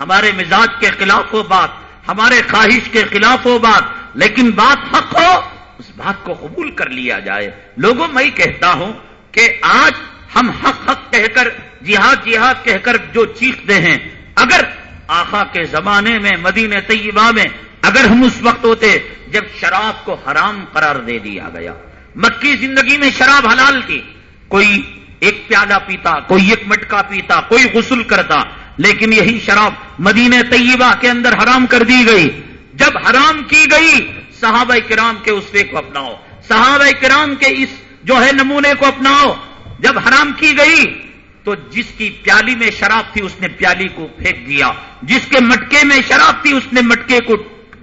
ہمارے مزاج کے خلاف ہو بات، ہمارے خواہش کے خلاف ہو بات، لیکن بات حق ہو، اس بات کو قبول کر لیا جائے۔ لوگوں، میں کہتا ہوں کہ آج ہم حق حق کہہ کر، جہاد جہاد کہہ کر جو چیختے ہیں، اگر آخا کے زمانے میں مدین طیبہ میں اگر ہم اس وقت ہوتے جب شراب کو حرام قرار دے دیا گیا۔ مکی زندگی میں شراب حلال تھی۔ کوئی ایک پیالہ پیتا، کوئی ایک مٹکا پیتا، کوئی غسل کرتا، لیکن یہی شراب مدینہ طیبہ کے اندر حرام کر دی گئی۔ جب حرام کی گئی، صحابہ کرام کے اسے کو اپناؤ۔ صحابہ کرام کے اس جو ہے نمونے کو اپناؤ۔ جب حرام کی گئی، تو جس کی پیالی میں شراب تھی، اس نے پیالی کو پھینک دیا۔ جس کے مٹکے میں شراب تھی، اس نے مٹکے کو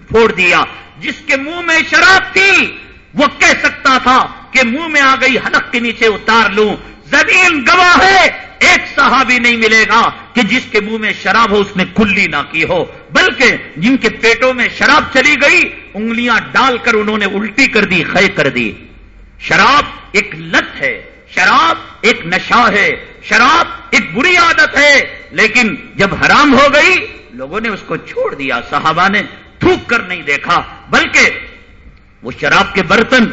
پھوڑ دیا۔ جس کے منہ میں شراب تھی، وہ کہہ سکتا تھا کہ منہ میں آ گئی حلق کے نیچے اتار لوں۔ زمین گواہ ہے، ایک صحابی نہیں ملے گا کہ جس کے منہ میں شراب ہو، اس نے کلی نہ کی ہو۔ بلکہ جن کے پیٹوں میں شراب چلی گئی، انگلیاں ڈال کر انہوں نے الٹی کر دی، خے کر دی۔ شراب ایک لت ہے، شراب ایک نشہ ہے، شراب ایک بری عادت ہے۔ لیکن جب حرام ہو گئی، لوگوں نے اس کو چھوڑ دیا، صحابہ نے تھوک کر نہیں دیکھا، بلکہ وہ شراب کے برتن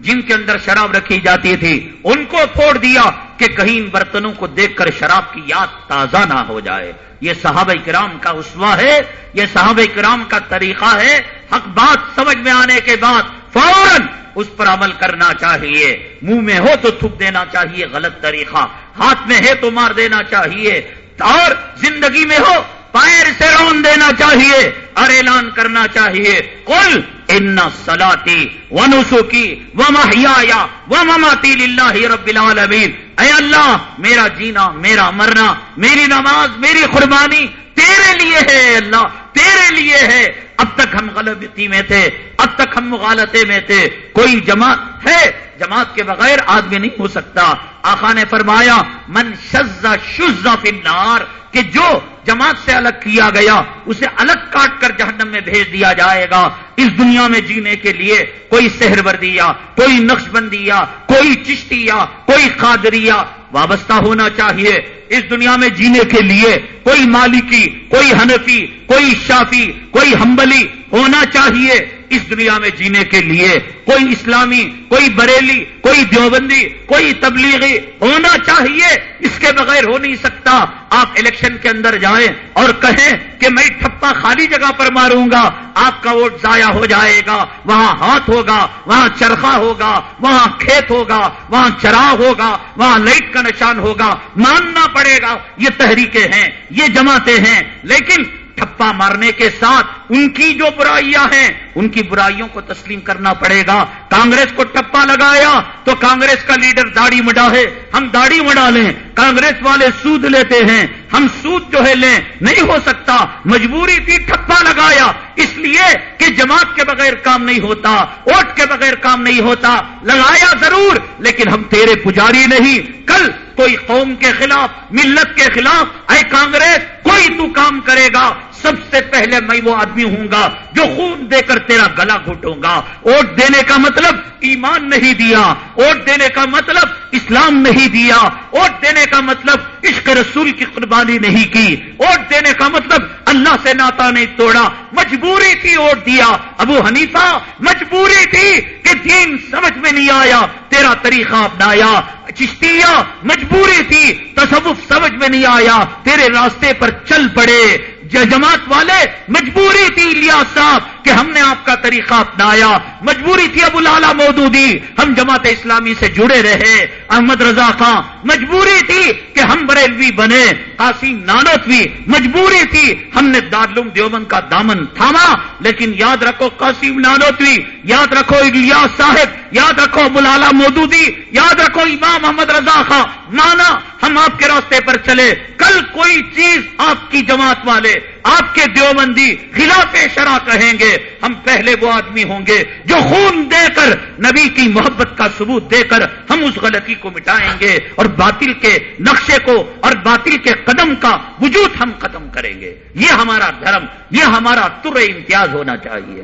جن کے اندر شراب رکھی جاتی تھی، ان کو پھوڑ دیا کہ کہیں ان برتنوں کو دیکھ کر شراب کی یاد تازہ نہ ہو جائے۔ یہ صحابہ کرام کا اسوا ہے، یہ صحابہ کرام کا طریقہ ہے۔ حق بات سمجھ میں آنے کے بعد فوراً اس پر عمل کرنا چاہیے۔ منہ میں ہو تو تھک دینا چاہیے، غلط طریقہ۔ ہاتھ میں ہے تو مار دینا چاہیے۔ اور زندگی میں ہو پیر سے رون دینا چاہیے، اور اعلان کرنا چاہیے کل ان سلاتی و نسو کی و محیا و مماتی اللہ رب العالمین۔ اے اللہ، میرا جینا، میرا مرنا، میری نماز، میری قربانی تیرے لیے ہے اللہ، تیرے لیے ہے۔ اب تک ہم غلطی میں تھے، اب تک ہم مغالطے میں تھے۔ کوئی جماعت ہے؟ جماعت کے بغیر آدمی نہیں ہو سکتا۔ آخا نے فرمایا، من شزا شزا فنار کہ جو جماعت سے الگ کیا گیا، اسے الگ کاٹ کر جہنم میں بھیج دیا جائے گا۔ اس دنیا میں جینے کے لیے کوئی سہر بردیا کوئی نقش بندیا کوئی چشتیا کوئی قادریا وابستہ ہونا چاہیے۔ اس دنیا میں جینے کے لیے کوئی مالکی، کوئی حنفی، کوئی شافی، کوئی ہمبلی ہونا چاہیے۔ اس دنیا میں جینے کے لیے کوئی اسلامی، کوئی بریلی، کوئی دیوبندی، کوئی تبلیغی ہونا چاہیے، اس کے بغیر ہو نہیں سکتا۔ آپ الیکشن کے اندر جائیں اور کہیں کہ میں ٹھپا خالی جگہ پر ماروں گا، آپ کا ووٹ ضائع ہو جائے گا، وہاں ہاتھ ہوگا، وہاں چرخا ہوگا، وہاں کھیت ہوگا، وہاں چراغ ہوگا، وہاں لائٹ کا نشان ہوگا۔ ماننا پڑے گا، یہ تحریکیں ہیں، یہ جماعتیں ہیں، لیکن ٹھپا مارنے کے ساتھ ان کی جو برائیاں ہیں، ان کی برائیوں کو تسلیم کرنا پڑے گا۔ کانگریس کو ٹپا لگایا تو کانگریس کا لیڈر داڑھی مڈا ہے۔ ہم داڑھی مڈا لیں۔ کانگریس والے سود لیتے ہیں۔ ہم سود جو ہے لیں۔ نہیں ہو سکتا۔ مجبوری تھی ٹھپا لگایا۔ اس لیے کہ جماعت کے بغیر کام نہیں ہوتا، ووٹ کے بغیر کام نہیں ہوتا۔ لگایا ضرور، لیکن ہم تیرے پجاری نہیں۔ کل کوئی قوم کے خلاف، ملت کے خلاف، اے کانگریس، کوئی تو کام کرے گا۔ سب سے پہلے میں وہ آدمی ہوں گا جو خون دے کر تیرا گلا گھٹوں گا۔ ووٹ دینے کا مطلب ایمان نہیں دیا۔ ووٹ دینے کا مطلب اسلام نہیں دیا۔ ووٹ دینے کا مطلب عشق رسول کی قربانی نہیں کی۔ ووٹ دینے کا مطلب اللہ سے ناتا نہیں توڑا۔ مجبوری تھی ووٹ دیا۔ ابو حنیفہ، مجبوری تھی کہ دین سمجھ میں نہیں آیا، تیرا طریقہ اپنایا۔ چشتیا مجبوری تھی، تصوف سمجھ میں نہیں آیا۔ تیرے راستے پر چل پڑے۔ جماعت والے مجبوری تھی لیا صاحب۔ کہ ہم نے آپ کا طریقہ اپنایا۔ مجبوری تھی ابو لالا مودودی۔ ہم جماعت اسلامی سے جڑے رہے۔ احمد رضا خان، مجبوری تھی کہ ہم بریلوی بنے۔ قاسم نانوتوی مجبوری تھی۔ ہم نے دارلوم دیوبند کا دامن تھاما۔ لیکن یاد رکھو قاسم نانوتوی یاد رکھو الیاس صاحب، یاد رکھو لالا مودودی، یاد رکھو امام محمد رضا خان۔ مانا ہم آپ کے راستے پر چلے۔ کل کوئی چیز آپ کی جماعت والے آپ کے دیوبندی خلاف شرح کہیں گے، ہم پہلے وہ آدمی ہوں گے جو خون دے کر، نبی کی محبت کا ثبوت دے کر ہم اس غلطی کو مٹائیں گے اور باطل کے نقشے کو اور باطل کے قدم کا وجود ہم ختم کریں گے۔ یہ ہمارا دھرم، یہ ہمارا تر امتیاز ہونا چاہیے۔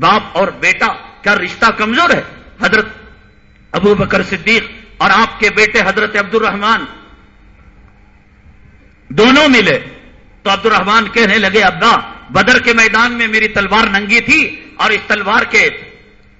باپ اور بیٹا، کیا رشتہ کمزور ہے؟ حضرت ابو بکر صدیق اور آپ کے بیٹے حضرت عبد الرحمان دونوں ملے۔ تو عبد الرحمان کہنے لگے ابا بدر کے میدان میں میری تلوار ننگی تھی اور اس تلوار کے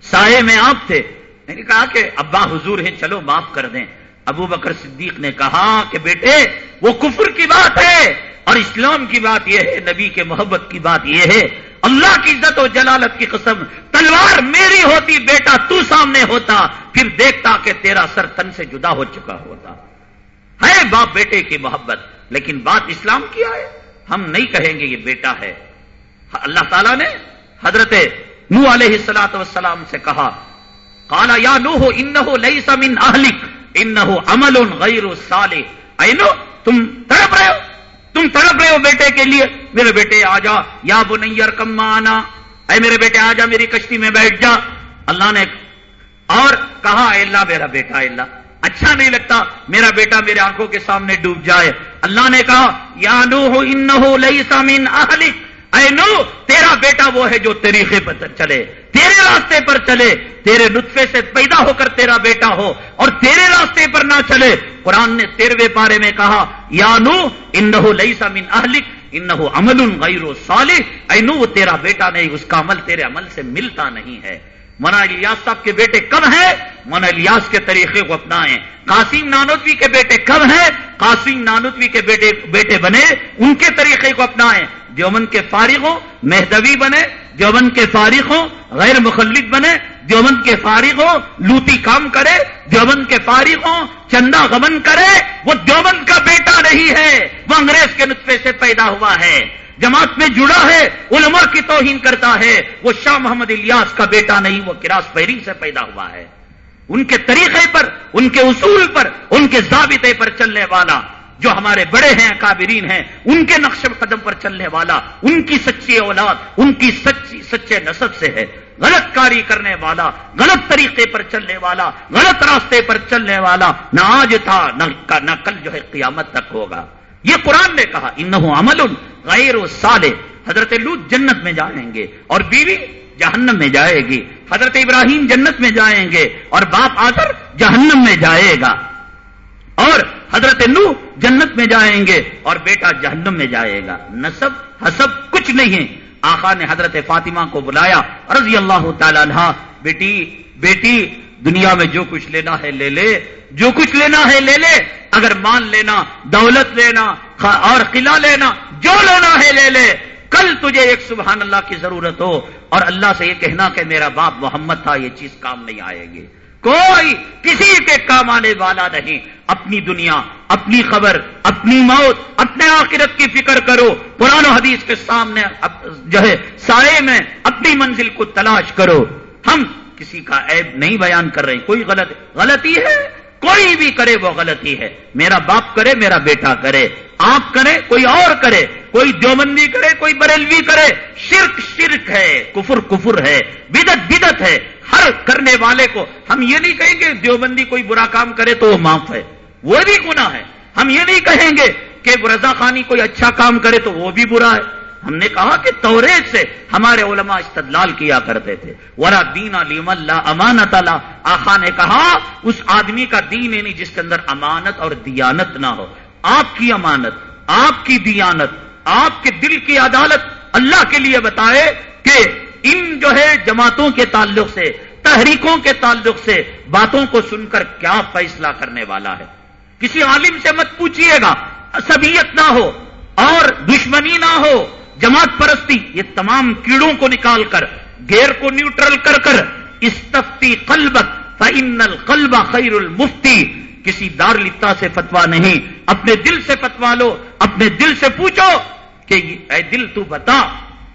سائے میں آپ تھے۔ میں نے کہا کہ، ابا حضور ہیں، چلو معاف کر دیں۔ ابو بکر صدیق نے کہا کہ، بیٹے، وہ کفر کی بات ہے اور اسلام کی بات یہ ہے، نبی کے محبت کی بات یہ ہے۔ اللہ کی عزت و جلالت کی قسم، تلوار میری ہوتی، بیٹا تو سامنے ہوتا، پھر دیکھتا کہ تیرا سر تن سے جدا ہو چکا ہوتا۔ ہے باپ بیٹے کی محبت، لیکن بات اسلام کی آئے ہم نہیں کہیں گے یہ بیٹا ہے۔ اللہ تعالیٰ نے حضرت نو علیہ السلاط وسلام سے کہا کالا یا نو ہو ان لئی سمن اہلک ان امل غیر اے نو تم تڑپ رہے ہو؟ تم تڑپ رہے ہو بیٹے کے لیے؟ میرے بیٹے، آ جا۔ یا بنیر کم آنا اے میرے بیٹے، آ جا، میری کشتی میں بیٹھ جا۔ اللہ نے اور کہا، اے اللہ، میرا بیٹا، اے اللہ۔ اچھا نہیں لگتا، میرا بیٹا میرے آنکھوں کے سامنے ڈوب جائے۔ اللہ نے کہا، یا نو ہو ان لئی سامین اے نو تیرا بیٹا وہ ہے جو طریقے پر چلے، تیرے راستے پر چلے۔ تیرے نطفے سے پیدا ہو کر تیرا بیٹا ہو اور تیرے راستے پر نہ چلے۔ قرآن نے تیروے پارے میں کہا، یا نو ان لئی سامین اہلک۔ ان عمل غیر صالح۔ اے نو وہ تیرا بیٹا نہیں، اس کا عمل تیرے عمل سے ملتا نہیں ہے۔ مونا الیاس صاحب کے بیٹے کب ہیں؟ مونا الیاس کے طریقے کو اپنائیں۔ قاسم نانوتوی کے بیٹے کب ہیں؟ قاسم نانوتوی کے بیٹے بیٹے بنے، ان کے طریقے کو اپنائیں۔ دیومن کے فارغ ہوں مہدوی بنے دیومن کے فارغ ہوں غیر مخلد بنے دیومن کے فارغ ہوں لوتی کام کرے دیومن کے فارغ ہوں چندہ غمن کرے۔ وہ دیومن کا بیٹا نہیں ہے، وہ انگریز کے نطفے سے پیدا ہوا ہے۔ جماعت میں جڑا ہے، علماء کی توہین کرتا ہے، وہ شاہ محمد الیاس کا بیٹا نہیں، وہ کراس پیری سے پیدا ہوا ہے۔ ان کے طریقے پر، ان کے اصول پر، ان کے ضابطے پر چلنے والا، جو ہمارے بڑے ہیں کابرین ہیں، ان کے نقش قدم پر چلنے والا، ان کی سچی اولاد، ان کی سچی، سچے نصب سے ہے۔ غلط کاری کرنے والا، غلط طریقے پر چلنے والا، غلط راستے پر چلنے والا، نہ آج تھا، نہ کل جو ہے قیامت تک ہوگا۔ یہ قرآن نے کہا ان عمل غیر و سالے حضرت لوت جنت میں جائیں گے اور بیوی جہنم میں جائے گی، حضرت ابراہیم جنت میں جائیں گے اور باپ آ کر جہنم میں جائے گا اور حضرت نو جنت میں جائیں گے اور بیٹا جہنم میں جائے گا۔ نصب، حسب کچھ نہیں ہے۔ آخا نے حضرت فاطمہ کو بلایا، رضی اللہ تعالی عنہ، بیٹی بیٹی، دنیا میں جو کچھ لینا ہے لے لے، جو کچھ لینا ہے لے لے، اگر مان لینا، دولت لینا اور قلعہ لینا جو لینا ہے لے لے۔ کل تجھے ایک سبحان اللہ کی ضرورت ہو۔ اور اللہ سے یہ کہنا کہ میرا باپ محمد تھا، یہ چیز کام نہیں آئے گی۔ کوئی کسی کے کام آنے والا نہیں۔ اپنی دنیا، اپنی خبر، اپنی موت، اپنے آخرت کی فکر کرو۔ قرآن و حدیث کے سامنے جو ہے، سائے میں اپنی منزل کو تلاش کرو۔ ہم کسی کا عیب نہیں بیان کر رہے کوئی غلط، غلطی ہے؟ کوئی بھی کرے وہ غلطی ہے۔ میرا باپ کرے، میرا بیٹا کرے۔ آپ کریں کوئی اور کرے۔ کوئی دیوبندی کرے، کوئی بریلوی کرے۔ شرک شرک ہے، کفر کفر ہے بدت بدت ہے۔ ہر کرنے والے کو ہم یہ نہیں کہیں گے دیوبندی کوئی برا کام کرے تو وہ معاف ہے۔ وہ بھی گنا ہے۔ ہم یہ نہیں کہیں گے کہ رضا خانی کوئی اچھا کام کرے تو وہ بھی برا ہے۔ ہم نے کہا کہ توریت سے ہمارے علماء استدلال کیا کرتے تھے۔ ورا دین علیم اللہ امانت اللہ آخا نے کہا، اس آدمی کا دین یعنی جس کے اندر امانت اور دیانت نہ ہو۔ آپ کی امانت، آپ کی دیانت، آپ کے دل کی عدالت اللہ کے لیے بتائے کہ ان جو ہے جماعتوں کے تعلق سے، تحریکوں کے تعلق سے باتوں کو سن کر کیا فیصلہ کرنے والا ہے۔ کسی عالم سے مت پوچھیے گا اسبیت نہ ہو اور دشمنی نہ ہو۔ جماعت پرستی، یہ تمام کیڑوں کو نکال کر، گیر کو نیوٹرل کر کر، استفتی قلبت فن القلب خیر المفتی کسی دار لتا سے فتوا نہیں، اپنے دل سے فتوا لو، اپنے دل سے پوچھو کہ اے دل تو بتا،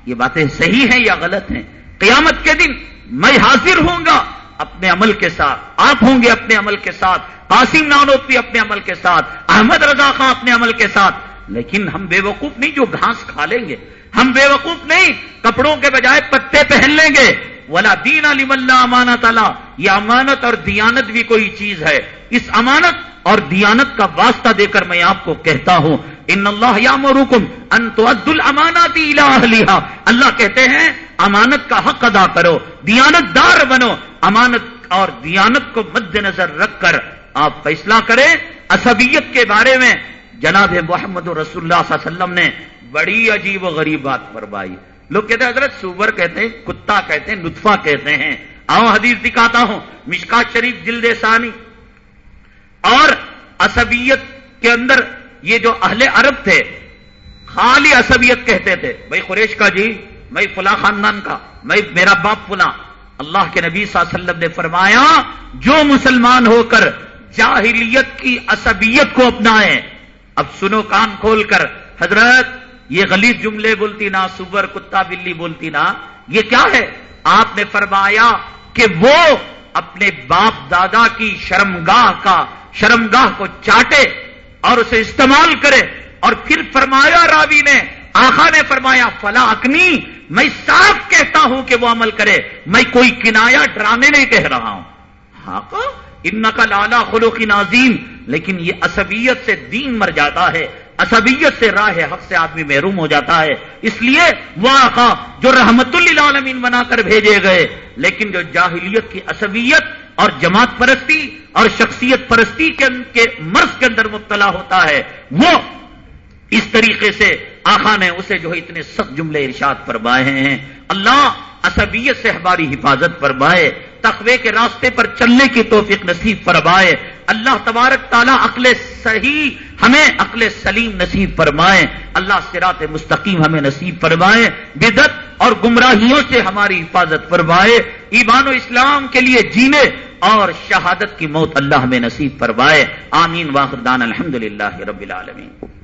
یہ باتیں صحیح ہیں یا غلط ہیں؟ قیامت کے دن میں حاضر ہوں گا اپنے عمل کے ساتھ، آپ ہوں گے اپنے عمل کے ساتھ، قاسم نانوتوی اپنے عمل کے ساتھ، احمد رضا خان اپنے عمل کے ساتھ، لیکن ہم بے وقوف نہیں جو گھاس کھا لیں گے۔ ہم بے وقوف نہیں، کپڑوں کے بجائے پتے پہن لیں گے۔ ولا دین علیم اللہ امانت اللہ یہ امانت اور دیانت بھی کوئی چیز ہے۔ اس امانت اور دیانت کا واسطہ دے کر میں آپ کو کہتا ہوں۔ ان اللہ یا مرکم انت الماناتی الہ اللہ کہتے ہیں، امانت کا حق ادا کرو، دیانت دار بنو۔ امانت اور دیانت کو مد نظر رکھ کر آپ فیصلہ کریں۔ اسبیت کے بارے میں جناب محمد رسول اللہ صلی اللہ علیہ وسلم نے بڑی عجیب و غریب بات فرمائی۔ لوگ کہتے ہیں، حضرت سور کہتے ہیں، کتا کہتے ہیں، نطفہ کہتے ہیں۔ آؤ حدیث دکھاتا ہوں مشکا شریف جلد ثانی۔ اور اسبیت کے اندر یہ جو اہل عرب تھے، خالی اسبیت کہتے تھے، بھائی قریش کا جی میں فلاں خاندان کا، میں، میرا باپ فلاں۔ اللہ کے نبی صلی اللہ علیہ وسلم نے فرمایا، جو مسلمان ہو کر جاہلیت کی اسبیت کو اپنائیں، اب سنو کان کھول کر، حضرت یہ غلیظ جملے بولتی نا، سور کتا بلی بولتی نا، یہ کیا ہے؟ آپ نے فرمایا کہ وہ اپنے باپ دادا کی شرمگاہ کا، شرمگاہ کو چاٹے اور اسے استعمال کرے۔ اور پھر فرمایا راوی نے آخا نے فرمایا، فلا اکنی، میں صاف کہتا ہوں کہ وہ عمل کرے۔ میں کوئی کنایا ڈرانے نہیں کہہ رہا ہوں۔ ہاں ان کا لالا خلو کی نازیم لیکن یہ اسبیت سے دین مر جاتا ہے۔ اسبیت سے راہ حق سے آدمی محروم ہو جاتا ہے۔ اس لیے وہ آقا جو رحمت للعالمین بنا کر بھیجے گئے، لیکن جو جاہلیت کی اسبیت اور جماعت پرستی اور شخصیت پرستی کے مرض کے اندر مبتلا ہوتا ہے، وہ اس طریقے سے آخا نے اسے جو ہے اتنے سخت جملے ارشاد فرمائے ہیں۔ اللہ اسبیت سے ہماری حفاظت فرمائے۔ تقوی کے راستے پر چلنے کی توفیق نصیب فرمائے۔ اللہ تبارک تعالیٰ عقل صحیح، ہمیں عقل سلیم نصیب فرمائے۔ اللہ سرات مستقیم ہمیں نصیب فرمائے۔ بدت اور گمراہیوں سے ہماری حفاظت فرمائے۔ ایمان و اسلام کے لیے جینے اور شہادت کی موت اللہ ہمیں نصیب فرمائے۔ آمین واخردان الحمد للہ رب العالمین۔